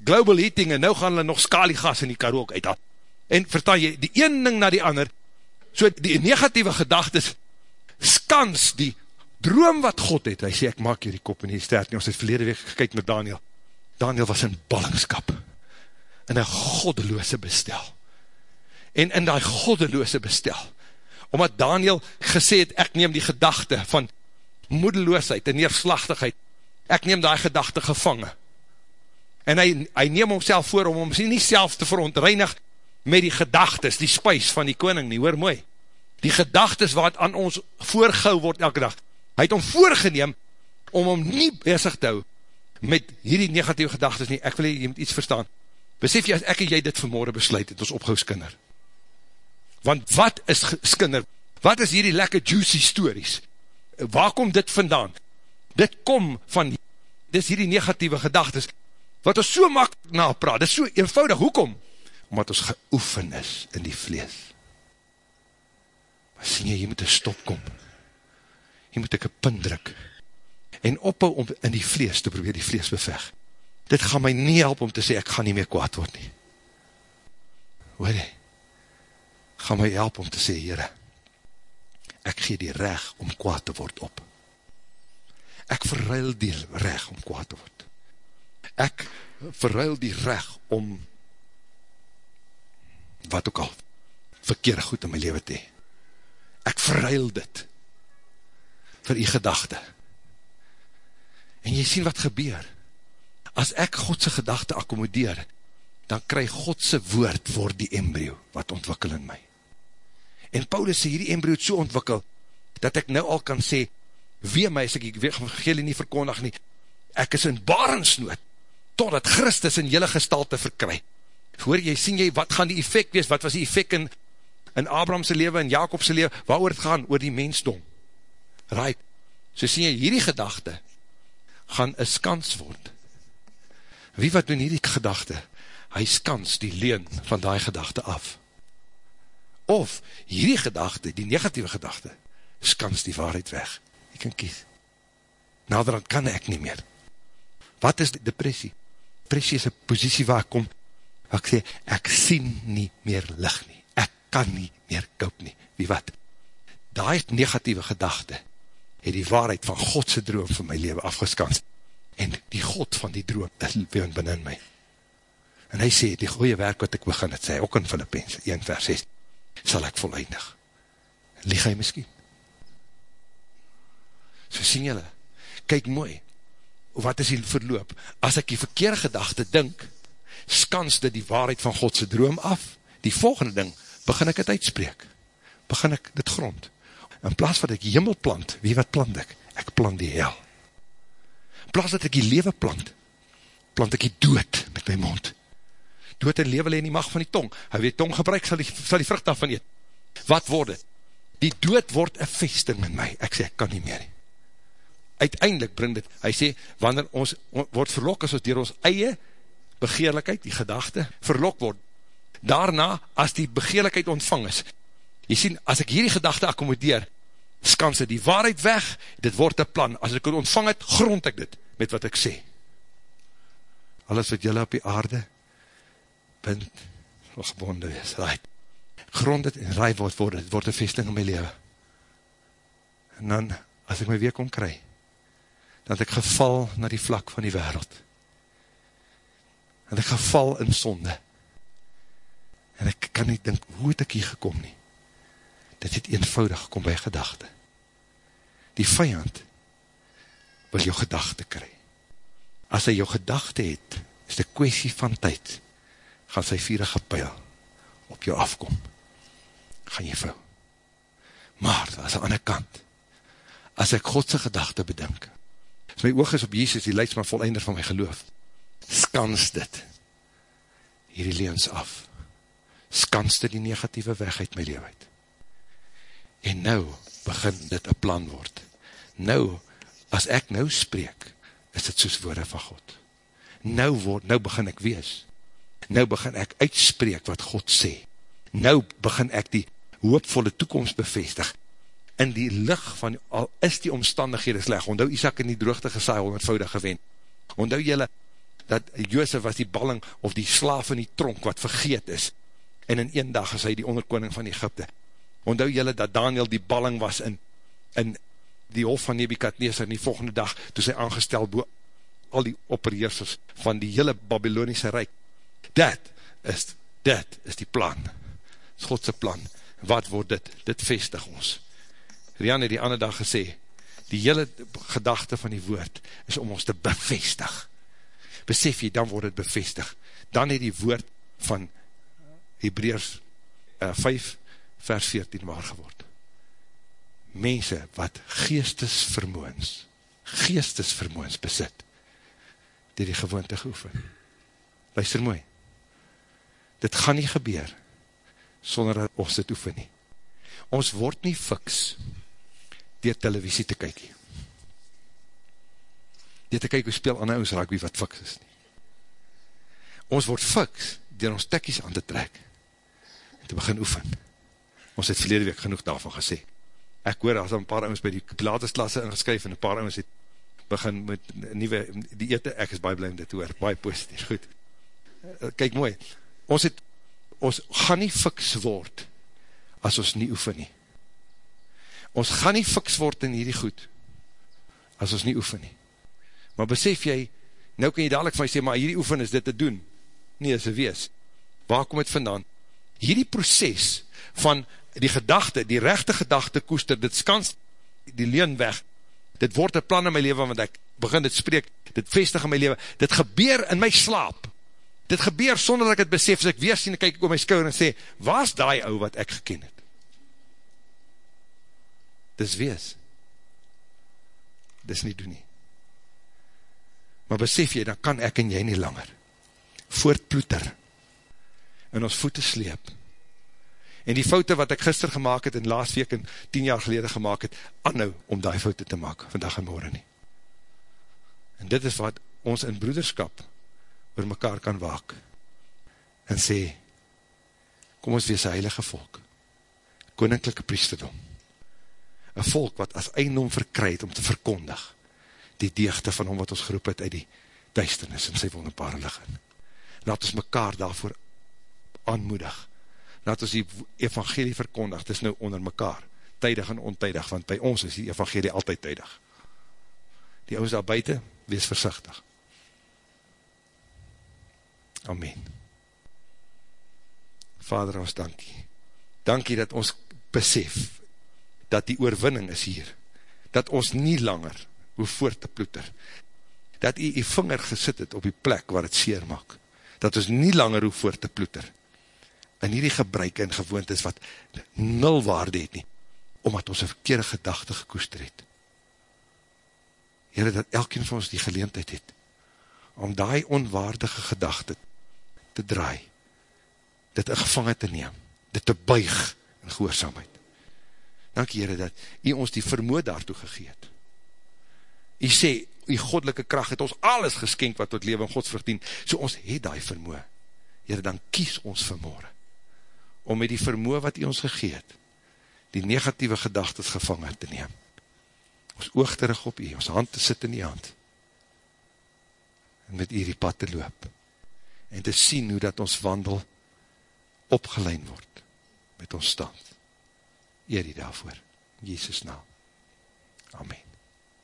Speaker 1: global heating, en nou gaan hulle nog skaliegas in die kar ook uit. En verstaan jy, die een ding na die ander, so die negatieve gedachtes skans die droom wat God het, hy sê, ek maak hier die kop in die sterk, nie, ons het verlede week gekyk met Daniel, Daniel was in ballingskap, in een goddeloose bestel, en in die goddeloose bestel, omdat Daniel gesê het, ek neem die gedachte van moedeloosheid en neerslachtigheid, ek neem die gedachte gevangen, en hy, hy neem homself voor om hom nie self te verontreinig met die gedachtes, die spuis van die koning nie, hoor mooi, die gedachtes wat aan ons voorgou word elke dag, Hy het om voorgeneem om om nie bezig te hou met hierdie negatieve gedagtes nie. Ek wil jy, moet iets verstaan. Besef jy as ek en jy dit vanmorgen besluit het, ons opgou skinner. Want wat is skinner? Wat is hierdie lekker juicy stories? Waar kom dit vandaan? Dit kom van, dit is hierdie negatieve gedagtes, wat ons so makkelijk napraat, dit is so eenvoudig, hoekom? Omdat ons geoefen is in die vlees. Maar sien jy, jy moet een stop kom hier moet ek een pin druk, en ophou om in die vlees te probeer die vlees beveg. Dit gaan my nie help om te sê, ek gaan nie meer kwaad word nie. Hoor jy? Gaan my help om te sê, Heere, ek gee die reg om kwaad te word op. Ek verruil die reg om kwaad te word. Ek verruil die reg om wat ook al verkeerde goed in my leven te. Ek verruil dit vir die gedachte. En jy sien wat gebeur. As ek Godse gedachte accommodeer, dan kry Godse woord voor die embryo wat ontwikkel in my. En Paulus sê, hierdie embryo het so ontwikkel, dat ek nou al kan sê, wee my, as ek die evangelie nie verkondig nie, ek is in barensnood, totdat Christus in jylle gestalte verkry. Hoor jy, sien jy, wat gaan die effect wees, wat was die effect in, in Abrahamse leven, in Jacobse leven, waar het gaan, oor die mensdom? right, so sien jy, hierdie gedachte gaan een skans word. Wie wat doen hierdie gedachte? Hy skans die leen van die gedachte af. Of hierdie gedachte, die negatieve gedachte, skans die waarheid weg. Jy kan kies. Naderhand kan ek nie meer. Wat is depressie? Depressie is een positie waar ek kom, ek sê, ek sien nie meer licht nie. Ek kan nie meer koop nie. Wie wat? Daai negatieve gedachte, het die waarheid van Godse droom van my leven afgeskans, en die God van die droom is woon binnen my. En hy sê, die goeie werk wat ek begin het, sê ook in Philippens 1 vers 6, sal ek voleindig. lieg hy miskien. So sien jylle, kyk mooi, wat is die verloop? As ek die verkeerde gedachte dink, skans dit die waarheid van Godse droom af, die volgende ding, begin ek het uitspreek, begin ek dit grond. In plaas wat ek die hemel plant, wie wat plant ek? Ek plant die hel. In plaas dat ek die lewe plant, plant ek die dood met my mond. Dood en lewe leen die macht van die tong. Hy weet tong gebruik, sal die, sal die vrucht daarvan eet. Wat word het? Die dood word een vesting in my. Ek sê, ek kan nie meer nie uiteindelik bring dit, hy sê, wanneer ons word verlok as ons dier ons eie begeerlikheid, die gedachte, verlok word, daarna, as die begeerlikheid ontvang is, jy sien, as ek hierdie gedachte akkomodeer, skans die waarheid weg, dit word een plan, as ek het ontvang het, grond ek dit, met wat ek sê. Alles wat jylle op die aarde, bind, of gebonde wees, right. grond het en raai word, word, het word een vesting in my leven. En dan, as ek my weer kon kry, dat ek geval na die vlak van die wereld. En ek geval in sonde. En ek kan nie dink, hoe het ek hier gekom nie? Dit het eenvoudig gekom by gedachte. Die vijand wil jou gedachte kry. As hy jou gedachte het, is die kwestie van tyd, gaan sy vierige pijl op jou afkom. Gaan jy vou. Maar, as aan die kant, as ek Godse gedachte bedink, As my oog is op Jesus, die leidsman voleinder van my geloof, skans dit, hierdie leens af, skans dit die negatieve weg uit my lewe uit. En nou begin dit een plan word. Nou, as ek nou spreek, is dit soos woorde van God. Nou, word, nou begin ek wees. Nou begin ek uitspreek wat God sê. Nou begin ek die hoopvolle toekomst bevestig in die licht van, al is die omstandighede sleg, onthou Isaac in die droogte gesaai, honderdvoudig gewend, onthou jylle, dat Jozef was die balling, of die slaaf in die tronk, wat vergeet is, en in een dag is hy die onderkoning van Egypte, onthou jylle, dat Daniel die balling was, in, in die hof van Nebukadneser, in die volgende dag, toe sy aangestel, bo, al die opperheersers, van die hele Babylonische Rijk, dat is, dat is die plan, Godse plan, wat word dit, dit vestig ons, Rian het die ander dag gesê, die hele gedachte van die woord is om ons te bevestig. Besef jy, dan word het bevestig. Dan het die woord van Hebreers uh, 5 vers 14 waar geword. Mense wat geestesvermoens, geestesvermoens besit, die die gewoonte geoefen. Luister mooi, dit gaan nie gebeur, sonder dat ons dit oefen nie. Ons word nie fiks, dier televisie te kyk. Dier te kyk hoe speel ander ons rugby wat fiks is nie. Ons word fiks dier ons tikkies aan te trek en te begin oefen. Ons het verlede week genoeg daarvan gesê. Ek hoor, as een paar ons by die pilatesklasse ingeskryf en een paar ons het begin met nieuwe, die ete, ek is baie blij om dit te hoor, baie positief, goed. Kijk mooi, ons het, ons gaan nie fiks word as ons nie oefen nie ons gaan nie fiks word in hierdie goed, as ons nie oefen nie. Maar besef jy, nou kan jy dadelijk van jy sê, maar hierdie oefen is dit te doen. Nee, is een wees. Waar kom het vandaan? Hierdie proces van die gedachte, die rechte gedachte koester, dit skans die leen weg, dit word een plan in my leven, want ek begin dit spreek, dit vestig in my leven, dit gebeur in my slaap, dit gebeur sonder dat ek het besef, as ek weer sien, kyk ek op my skouwer en sê, waar is die ou wat ek geken het? dis wees. Dis nie doen nie. Maar besef jy, dan kan ek en jy nie langer voortploeter en ons voete sleep. En die foute wat ek gister gemaakt het en laas week en tien jaar gelede gemaakt het, anhou om die foute te maak, vandag en morgen nie. En dit is wat ons in broederskap oor mekaar kan waak en sê, kom ons wees een heilige volk, koninklijke priesterdom, een volk wat as eindom verkryd om te verkondig, die deegte van hom wat ons geroep het uit die duisternis in sy wonderbare liggen. Laat ons mekaar daarvoor aanmoedig. Laat ons die evangelie verkondig, het is nou onder mekaar, tydig en ontydig, want by ons is die evangelie altyd tydig. Die ouders daar buiten, wees versichtig. Amen. Vader, ons dankie. Dankie dat ons besef, dat die oorwinning is hier, dat ons nie langer hoef voort te ploeter, dat jy die vinger gesit het op die plek waar het seer maak, dat ons nie langer hoef voort te ploeter, en hierdie gebruik en gewoond is wat nul waarde het nie, omdat ons een verkeerde gedachte gekoester het. Heren, dat elkeen van ons die geleentheid het, om die onwaardige gedachte te draai, dit in gevangen te neem, dit te buig in gehoorzaamheid. Dank Heere dat u ons die vermoed daartoe gegeet. U sê, u goddelike kracht het ons alles geskenk wat tot leven gods verdien, so ons het die vermoed. Heere, dan kies ons vermoed, om met die vermoed wat u ons gegeet, die negatieve gedagtes gevangen te neem. Ons oog terug op u, ons hand te sit in die hand, en met u die pad te loop, en te sien hoe dat ons wandel opgelein word, met ons stand. Eer die daarvoor, Jesus naam. Amen.